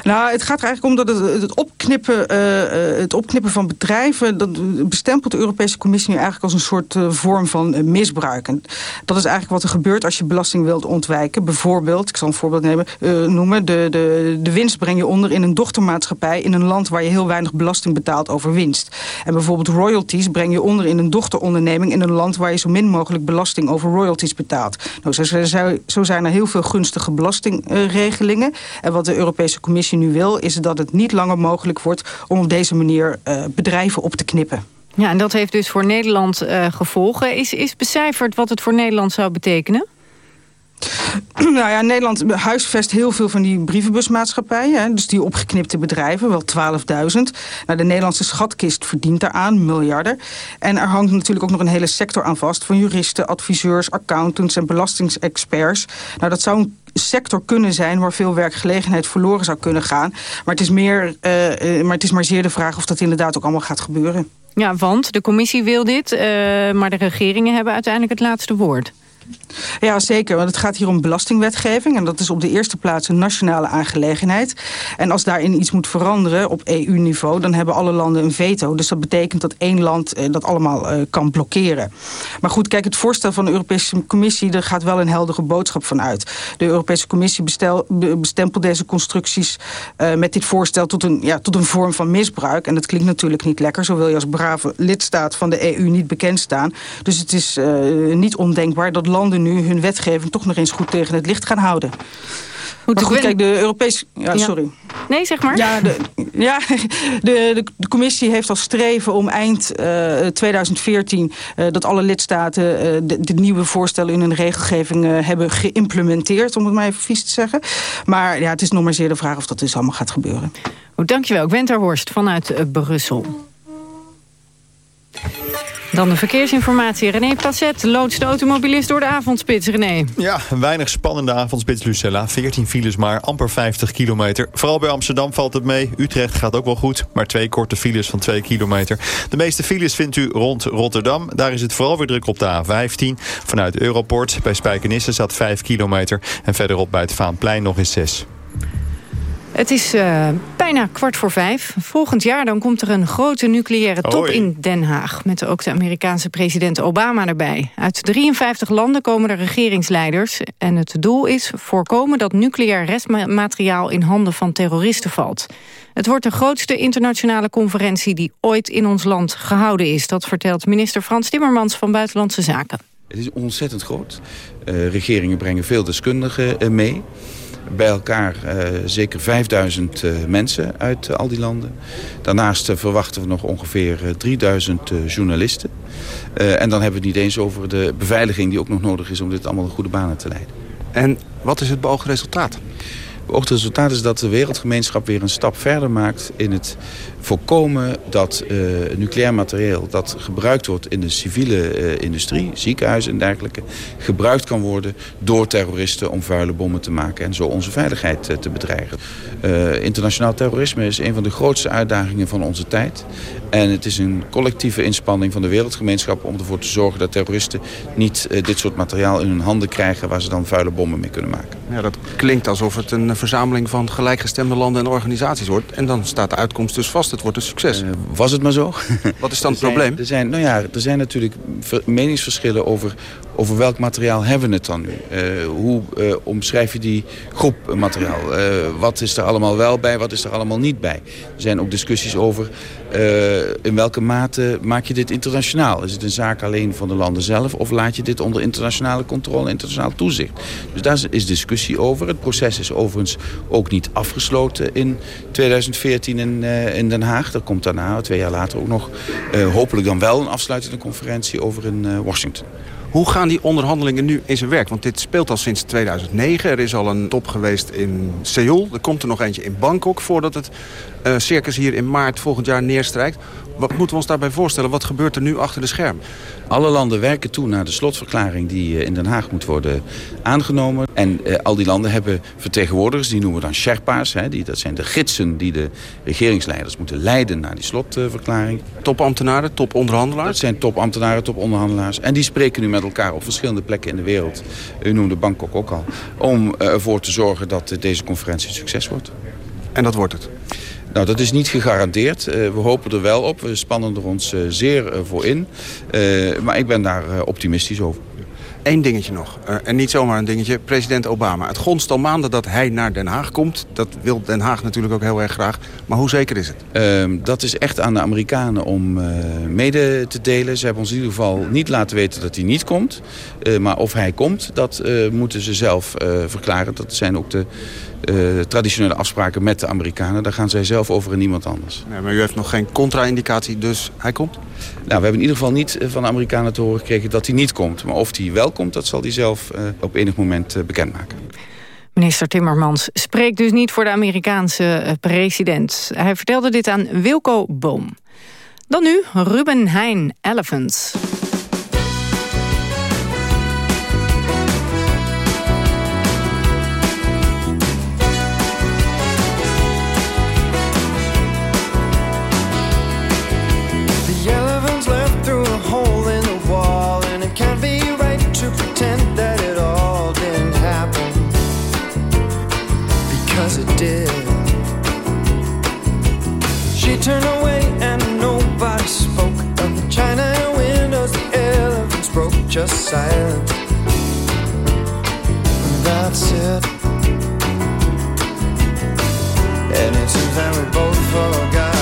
Nou, het gaat er eigenlijk om dat het, opknippen, uh, het opknippen van bedrijven... dat bestempelt de Europese Commissie nu eigenlijk als een soort uh, vorm van misbruik. En dat is eigenlijk wat er gebeurt als je belasting wilt ontwijken. Bijvoorbeeld, ik zal een voorbeeld nemen, noemen... De, de, de winst breng je onder in een dochtermaatschappij... in een land waar je heel weinig belasting betaalt over winst. En bijvoorbeeld royalties breng je onder in een dochteronderneming... in een land waar je zo min mogelijk belasting over royalties betaalt. Nou, zo, zo, zo zijn er heel veel gunstige belastingregelingen. En wat de Europese commissie nu wil... is dat het niet langer mogelijk wordt om op deze manier uh, bedrijven op te knippen. Ja, en dat heeft dus voor Nederland uh, gevolgen. Is, is becijferd wat het voor Nederland zou betekenen? Nou ja, Nederland huisvest heel veel van die brievenbusmaatschappijen. Dus die opgeknipte bedrijven, wel 12.000. Nou, de Nederlandse schatkist verdient daaraan miljarden. En er hangt natuurlijk ook nog een hele sector aan vast... van juristen, adviseurs, accountants en belastingsexperts. Nou, dat zou een sector kunnen zijn waar veel werkgelegenheid verloren zou kunnen gaan. Maar het is, meer, uh, maar, het is maar zeer de vraag of dat inderdaad ook allemaal gaat gebeuren. Ja, want de commissie wil dit, uh, maar de regeringen hebben uiteindelijk het laatste woord. Ja, zeker. Want het gaat hier om belastingwetgeving. En dat is op de eerste plaats een nationale aangelegenheid. En als daarin iets moet veranderen op EU-niveau... dan hebben alle landen een veto. Dus dat betekent dat één land eh, dat allemaal eh, kan blokkeren. Maar goed, kijk, het voorstel van de Europese Commissie... er gaat wel een heldere boodschap van uit. De Europese Commissie bestempelt deze constructies... Uh, met dit voorstel tot een, ja, tot een vorm van misbruik. En dat klinkt natuurlijk niet lekker. Zo wil je als brave lidstaat van de EU niet bekend staan. Dus het is uh, niet ondenkbaar dat landen nu hun wetgeving toch nog eens goed tegen het licht gaan houden. maar goed, kijk, de Europese... Ja, sorry. Nee, zeg maar. Ja, de, ja de, de, commissie heeft als streven om eind uh, 2014... Uh, dat alle lidstaten uh, de, de, nieuwe voorstellen in hun regelgeving hebben geïmplementeerd. Om het maar even vies te zeggen. Maar ja, het is nog maar zeer de vraag of dat dus allemaal gaat gebeuren. Oh, dankjewel. Gwenter Horst vanuit Brussel. Dan de verkeersinformatie. René Passet loodst de automobilist door de avondspits. René. Ja, weinig spannende avondspits, Lucella. 14 files maar, amper 50 kilometer. Vooral bij Amsterdam valt het mee. Utrecht gaat ook wel goed, maar twee korte files van 2 kilometer. De meeste files vindt u rond Rotterdam. Daar is het vooral weer druk op de A15. Vanuit Europort bij Spijkenisse staat 5 kilometer. En verderop bij het Vaanplein nog eens 6. Het is uh, bijna kwart voor vijf. Volgend jaar dan komt er een grote nucleaire top in Den Haag... met ook de Amerikaanse president Obama erbij. Uit 53 landen komen er regeringsleiders. En het doel is voorkomen dat nucleair restmateriaal... in handen van terroristen valt. Het wordt de grootste internationale conferentie... die ooit in ons land gehouden is. Dat vertelt minister Frans Timmermans van Buitenlandse Zaken. Het is ontzettend groot. Uh, regeringen brengen veel deskundigen uh, mee bij elkaar uh, zeker 5000 uh, mensen uit uh, al die landen. Daarnaast verwachten we nog ongeveer 3000 journalisten. en dan hebben we het niet eens over de beveiliging die ook nog nodig is om dit allemaal in goede banen te leiden. En wat is het beoogde resultaat? Het resultaat is dat de wereldgemeenschap weer een stap verder maakt in het voorkomen dat uh, nucleair materieel dat gebruikt wordt in de civiele uh, industrie, ziekenhuizen en dergelijke, gebruikt kan worden door terroristen om vuile bommen te maken en zo onze veiligheid uh, te bedreigen. internationaal terrorisme is een van de grootste uitdagingen van onze tijd. En het is een collectieve inspanning van de wereldgemeenschap om ervoor te zorgen dat terroristen niet dit soort materiaal in hun handen krijgen waar ze dan vuile bommen mee kunnen maken. Ja, dat klinkt alsof het een verzameling van gelijkgestemde landen en organisaties wordt. En dan staat de uitkomst dus vast. Het wordt een succes. Uh, was het maar zo? Wat is dan het probleem? Er zijn, nou ja, er zijn natuurlijk meningsverschillen over, over welk materiaal hebben we het dan nu. Uh, hoe uh, omschrijf je die groep materiaal? wat is er allemaal wel bij, wat is er allemaal niet bij? Er zijn ook discussies over in welke mate maak je dit internationaal? Is het een zaak alleen van de landen zelf of laat je dit onder internationale controle, internationaal toezicht? Dus daar is discussie over. Het proces is overigens ook niet afgesloten in 2014 in, in Den Haag. Er komt daarna, twee jaar later, ook nog hopelijk dan wel een afsluitende conferentie over in Washington. Hoe gaan die onderhandelingen nu in zijn werk? Want dit speelt al sinds 2009. Er is al een top geweest in Seoul. Er komt er nog eentje in Bangkok voordat het uh, circus hier in maart volgend jaar neerstrijkt. Wat moeten we ons daarbij voorstellen? Wat gebeurt er nu achter de schermen? Alle landen werken toe naar de slotverklaring die in Den Haag moet worden aangenomen. En uh, al die landen hebben vertegenwoordigers, die noemen we dan Sherpa's. Hè, die, dat zijn de gidsen die de regeringsleiders moeten leiden naar die slotverklaring. Topambtenaren, toponderhandelaars? Dat zijn topambtenaren, toponderhandelaars. En die spreken nu met elkaar op verschillende plekken in de wereld. U noemde Bangkok ook al. Om ervoor te zorgen dat deze conferentie een succes wordt. En dat wordt het? Nou, dat is niet gegarandeerd. Uh, we hopen er wel op. We spannen er ons uh, zeer uh, voor in. maar ik ben daar optimistisch over. Eén dingetje nog. en niet zomaar een dingetje. President Obama. Het gonst al maanden dat hij naar Den Haag komt. Dat wil Den Haag natuurlijk ook heel erg graag. Maar hoe zeker is het? Ehm, dat is echt aan de Amerikanen om mede te delen. Ze hebben ons in ieder geval niet laten weten dat hij niet komt. maar of hij komt, dat moeten ze zelf verklaren. Dat zijn ook de uh, traditionele afspraken met de Amerikanen. Daar gaan zij zelf over en niemand anders. Nee, maar u heeft nog geen contra-indicatie, dus hij komt? Nou, we hebben in ieder geval niet van de Amerikanen te horen gekregen dat hij niet komt. Maar of hij wel komt, dat zal hij zelf uh, op enig moment uh, bekendmaken. Minister Timmermans spreekt dus niet voor de Amerikaanse president. Hij vertelde dit aan Wilco Boom. Dan nu Ruben Heijn, Elephants. Turned away and nobody spoke of the china windows. The elephants broke just silent. That's it. And it seems that we both forgot.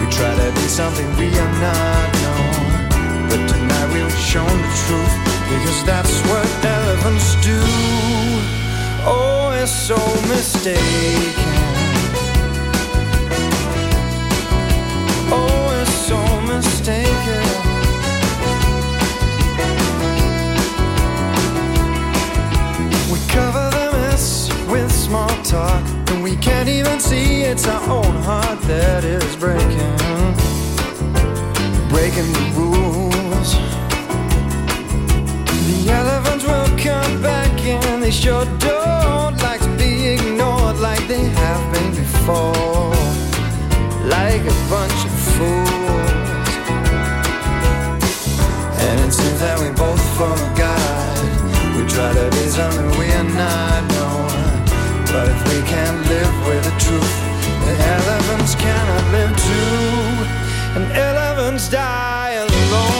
We try to be something we are not known. But tonight we were shown the truth because that's what elephants do. Oh, it's so mistaken. Talk, and we can't even see it's our own heart that is breaking, breaking the rules. The elephants will come back, and they sure don't like to be ignored like they have been before, like a bunch of fools. And it seems that we both forgot. We try to be something we are not. Can't live with the truth, the elephants cannot live too. And elephants die alone.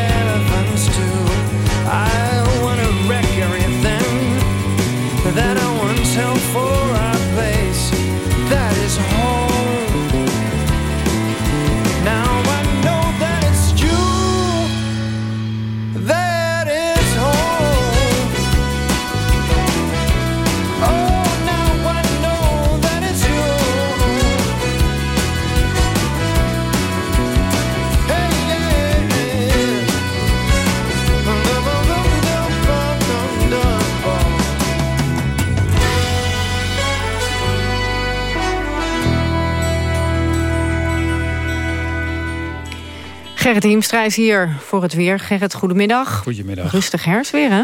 Gerrit Hiemstra is hier voor het weer. Gerrit, goedemiddag. Goedemiddag. Rustig herfstweer, hè?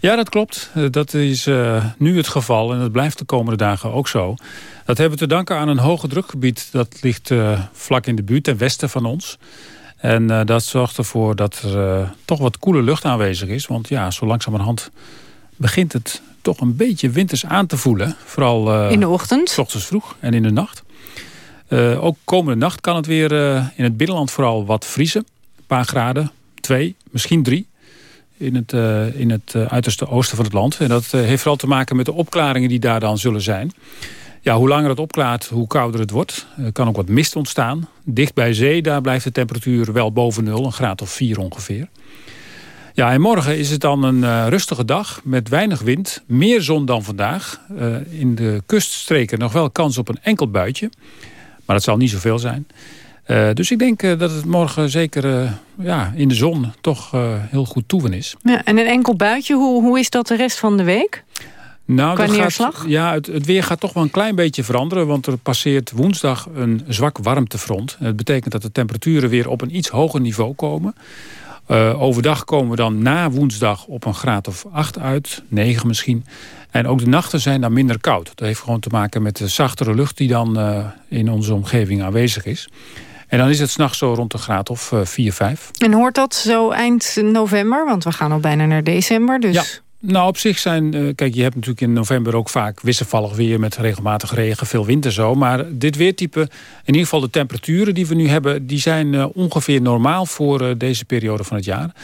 Ja, dat klopt. Eh, Dat is eh, nu het geval en dat blijft de komende dagen ook zo. Dat hebben we te danken aan een hoge drukgebied. Dat ligt eh, vlak in de buurt, ten westen van ons. En dat zorgt ervoor dat er toch wat koele lucht aanwezig is. Want ja, zo langzamerhand begint het toch een beetje winters aan te voelen. Vooral In de ochtend? s ochtends vroeg en in de nacht. Eh, ook komende nacht kan het weer eh, in het binnenland vooral wat vriezen. Een paar graden, twee, misschien drie. In het, eh, in het uiterste oosten van het land. En dat heeft vooral te maken met de opklaringen die daar dan zullen zijn. Ja, hoe langer het opklaart, hoe kouder het wordt. Er kan ook wat mist ontstaan. Dicht bij zee, daar blijft de temperatuur wel boven nul. Een graad of vier ongeveer. Ja, en morgen is het dan een rustige dag met weinig wind. Meer zon dan vandaag. In de kuststreken nog wel kans op een enkel buitje. Maar dat zal niet zoveel zijn. Eh, dus ik denk eh, dat het morgen zeker eh, ja, in de zon toch heel goed toeven is. Ja, en een enkel buitje, hoe, hoe is dat de rest van de week? Nou, Qua neerslag? Gaat, ja, het, het weer gaat toch wel een klein beetje veranderen. Want er passeert woensdag een zwak warmtefront. Dat betekent dat de temperaturen weer op een iets hoger niveau komen. Eh, overdag komen we dan na woensdag op een graad of 8 uit, 9 misschien. En ook de nachten zijn dan minder koud. Dat heeft gewoon te maken met de zachtere lucht die dan eh, in onze omgeving aanwezig is. En dan is het s'nachts zo rond een graad of eh, 4, 5. En hoort dat zo eind november? Want we gaan al bijna naar december, dus... Ja. Nou, op zich zijn... eh, kijk, je hebt natuurlijk in november ook vaak wisselvallig weer... met regelmatig regen, veel wind en zo. Maar dit weertype, in ieder geval de temperaturen die we nu hebben... die zijn eh, ongeveer normaal voor eh, deze periode van het jaar.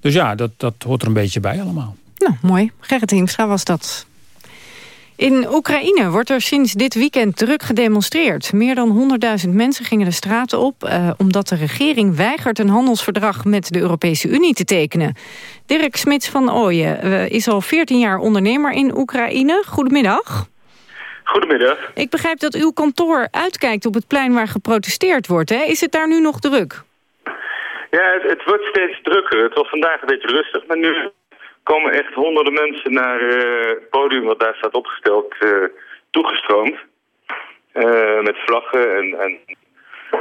Dus ja, dat, dat hoort er een beetje bij allemaal. Nou, mooi. Gerrit Hiemstra was dat. In Oekraïne wordt er sinds dit weekend druk gedemonstreerd. Meer dan 100.000 mensen gingen de straten op... Eh, omdat de regering weigert een handelsverdrag met de Europese Unie te tekenen. Dirk Smits van Ooyen eh, is al 14 jaar ondernemer in Oekraïne. Goedemiddag. Goedemiddag. Ik begrijp dat uw kantoor uitkijkt op het plein waar geprotesteerd wordt. Hè? Is het daar nu nog druk? Ja, het, het wordt steeds drukker. Het was vandaag een beetje rustig, maar nu komen echt honderden mensen naar eh, het podium wat daar staat opgesteld eh, toegestroomd. Eh, met vlaggen en, en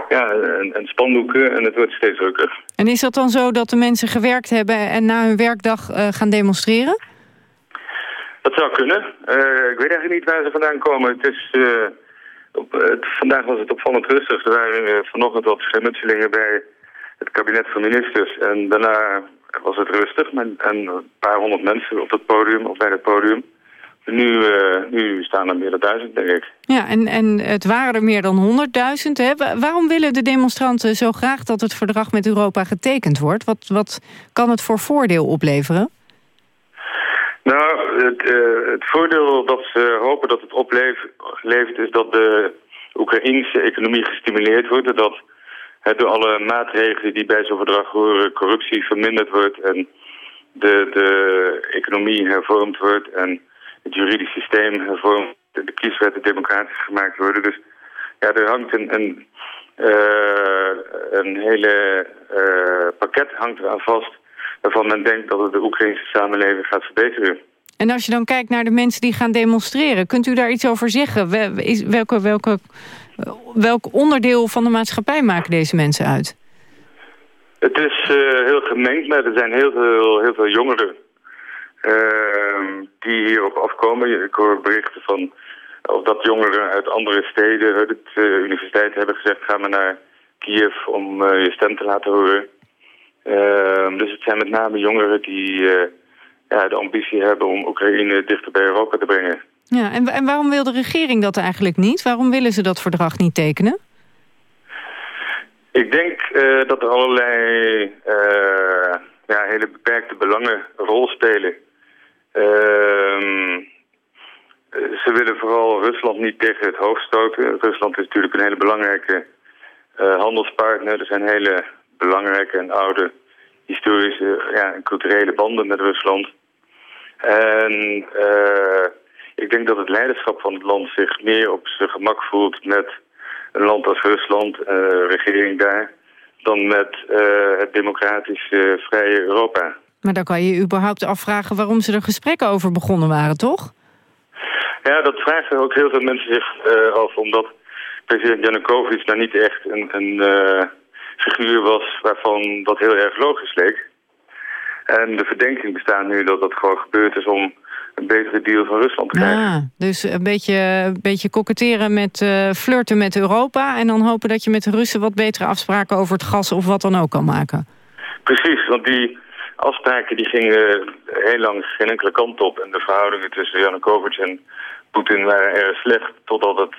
ja, en, en spandoeken en het wordt steeds drukker. En is dat dan zo dat de mensen gewerkt hebben en na hun werkdag uh, gaan demonstreren? Dat zou kunnen. Uh, ik weet eigenlijk niet waar ze vandaan komen. Het is, uh, op, het, vandaag was het opvallend rustig. Er waren vanochtend wat schermutselingen bij het kabinet van ministers. En daarna was het rustig. Met, en een paar honderd mensen op het podium, of bij het podium. Nu, uh, nu staan er meer dan duizend, denk ik. Ja, en, en het waren er meer dan honderdduizend. Waarom willen de demonstranten zo graag dat het verdrag met Europa getekend wordt? Wat, wat kan het voor voordeel opleveren? Nou, het, uh, het voordeel dat ze hopen dat het oplevert... is dat de Oekraïnse economie gestimuleerd wordt. Dat door alle maatregelen die bij zo'n verdrag horen... corruptie verminderd wordt en de, de economie hervormd wordt... en het juridisch systeem hervormd, de kieswetten democratisch gemaakt worden. Dus ja, er hangt een, een, uh, een hele uh, pakket hangt eraan vast waarvan men denkt dat het de Oekraïnse samenleving gaat verbeteren. En als je dan kijkt naar de mensen die gaan demonstreren, kunt u daar iets over zeggen? Welke, welke, welk onderdeel van de maatschappij maken deze mensen uit? Het is uh, heel gemengd, maar er zijn heel veel, heel veel jongeren uh, die hierop afkomen. Ik hoor berichten van of dat jongeren uit andere steden, uit de uh, universiteit hebben gezegd... ga maar naar Kiev om uh, je stem te laten horen. Uh, dus het zijn met name jongeren die eh, ja, de ambitie hebben om Oekraïne dichter bij Europa te brengen. Ja, en, waarom wil de regering dat eigenlijk niet? Waarom willen ze dat verdrag niet tekenen? Ik denk uh, dat er allerlei uh, ja, hele beperkte belangen een rol spelen. Uh, ze willen vooral Rusland niet tegen het hoofd stoten. Rusland is natuurlijk een hele belangrijke uh, handelspartner. Er zijn hele belangrijke en oude historische ja, en culturele banden met Rusland. En uh, ik denk dat het leiderschap van het land zich meer op zijn gemak voelt met een land als Rusland, uh, regering daar, dan met uh, het democratische vrije Europa. Maar dan kan je überhaupt afvragen waarom ze er gesprekken over begonnen waren, toch? Ja, dat vragen ook heel veel mensen zich uh, af, omdat president Janukovic nou niet echt een, een figuur was waarvan dat heel erg logisch leek. En de verdenking bestaat nu dat dat gewoon gebeurd is om een betere deal van Rusland te krijgen. Ah, dus een beetje, een beetje koketteren met uh, flirten met Europa... en dan hopen dat je met de Russen wat betere afspraken over het gas of wat dan ook kan maken. Precies, want die afspraken die gingen heel lang geen enkele kant op. En de verhoudingen tussen Janukovic en Poetin waren erg slecht... totdat het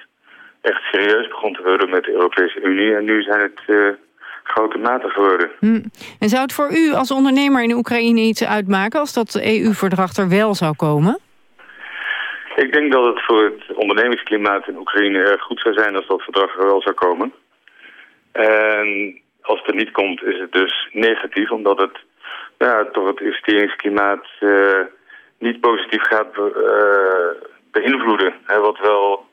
echt serieus begon te worden met de Europese Unie. En nu zijn het uh, grote maten geworden. Hm. En zou het voor u als ondernemer in Oekraïne iets uitmaken... als dat EU-verdrag er wel zou komen? Ik denk dat het voor het ondernemingsklimaat in Oekraïne erg goed zou zijn... als dat verdrag er wel zou komen. En als het er niet komt, is het dus negatief... omdat het ja, toch het investeringsklimaat uh, niet positief gaat uh, beïnvloeden. Hè, wat wel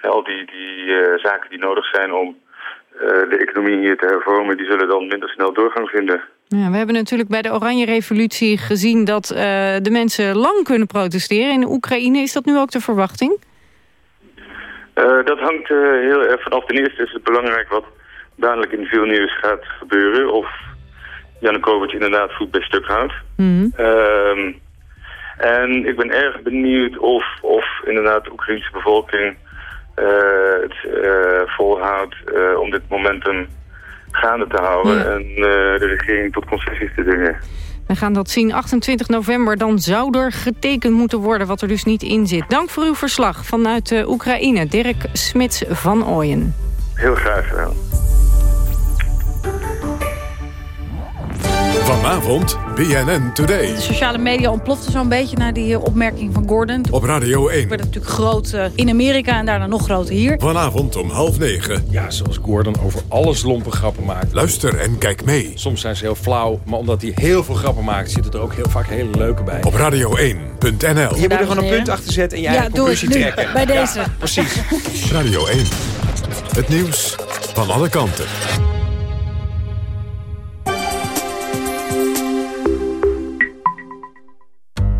al die, die uh, zaken die nodig zijn om de economie hier te hervormen... die zullen dan minder snel doorgang vinden. Ja, we hebben natuurlijk bij de Oranje Revolutie gezien... dat de mensen lang kunnen protesteren. In Oekraïne is dat nu ook de verwachting? dat hangt heel erg vanaf. Ten eerste is het belangrijk wat dadelijk in veel nieuws gaat gebeuren... of Janukovic inderdaad voet bij stuk houdt. Mm -hmm. um, en ik ben erg benieuwd of, of inderdaad de Oekraïnse bevolking het uh, volhoudt uh, om dit momentum gaande te houden ja. en de regering tot concessies te dwingen. We gaan dat zien 28 november. Dan zou er getekend moeten worden wat er dus niet in zit. Dank voor uw verslag vanuit Oekraïne. Dirk Smits van Ooyen. Heel graag gedaan. Vanavond BNN Today. De sociale media ontplofte zo'n beetje naar die opmerking van Gordon. Op Radio 1. Het werd natuurlijk groot uh, in Amerika en daarna nog groter hier. Vanavond om half negen. Ja, zoals Gordon over alles lompe grappen maakt. Luister en kijk mee. Soms zijn ze heel flauw, maar omdat hij heel veel grappen maakt... zitten er ook heel vaak hele leuke bij. Op radio1.nl. Je moet er gewoon een punt achter zetten en je ja, eigen conclusie trekken. Bij deze. Ja, precies. Radio 1. Het nieuws van alle kanten.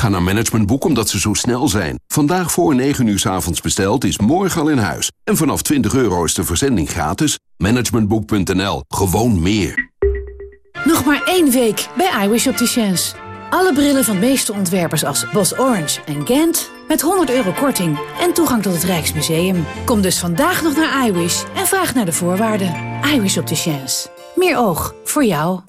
Ga naar Managementboek omdat ze zo snel zijn. Vandaag voor 9 uur s avonds besteld is morgen al in huis. En vanaf 20 euro is de verzending gratis. Managementboek.nl. Gewoon meer. Nog maar één week bij iWish Opticians. Alle brillen van meeste ontwerpers als Bos Orange en Gent... met 100 euro korting en toegang tot het Rijksmuseum. Kom dus vandaag nog naar iWish en vraag naar de voorwaarden. iWish Opticians. Meer oog voor jou.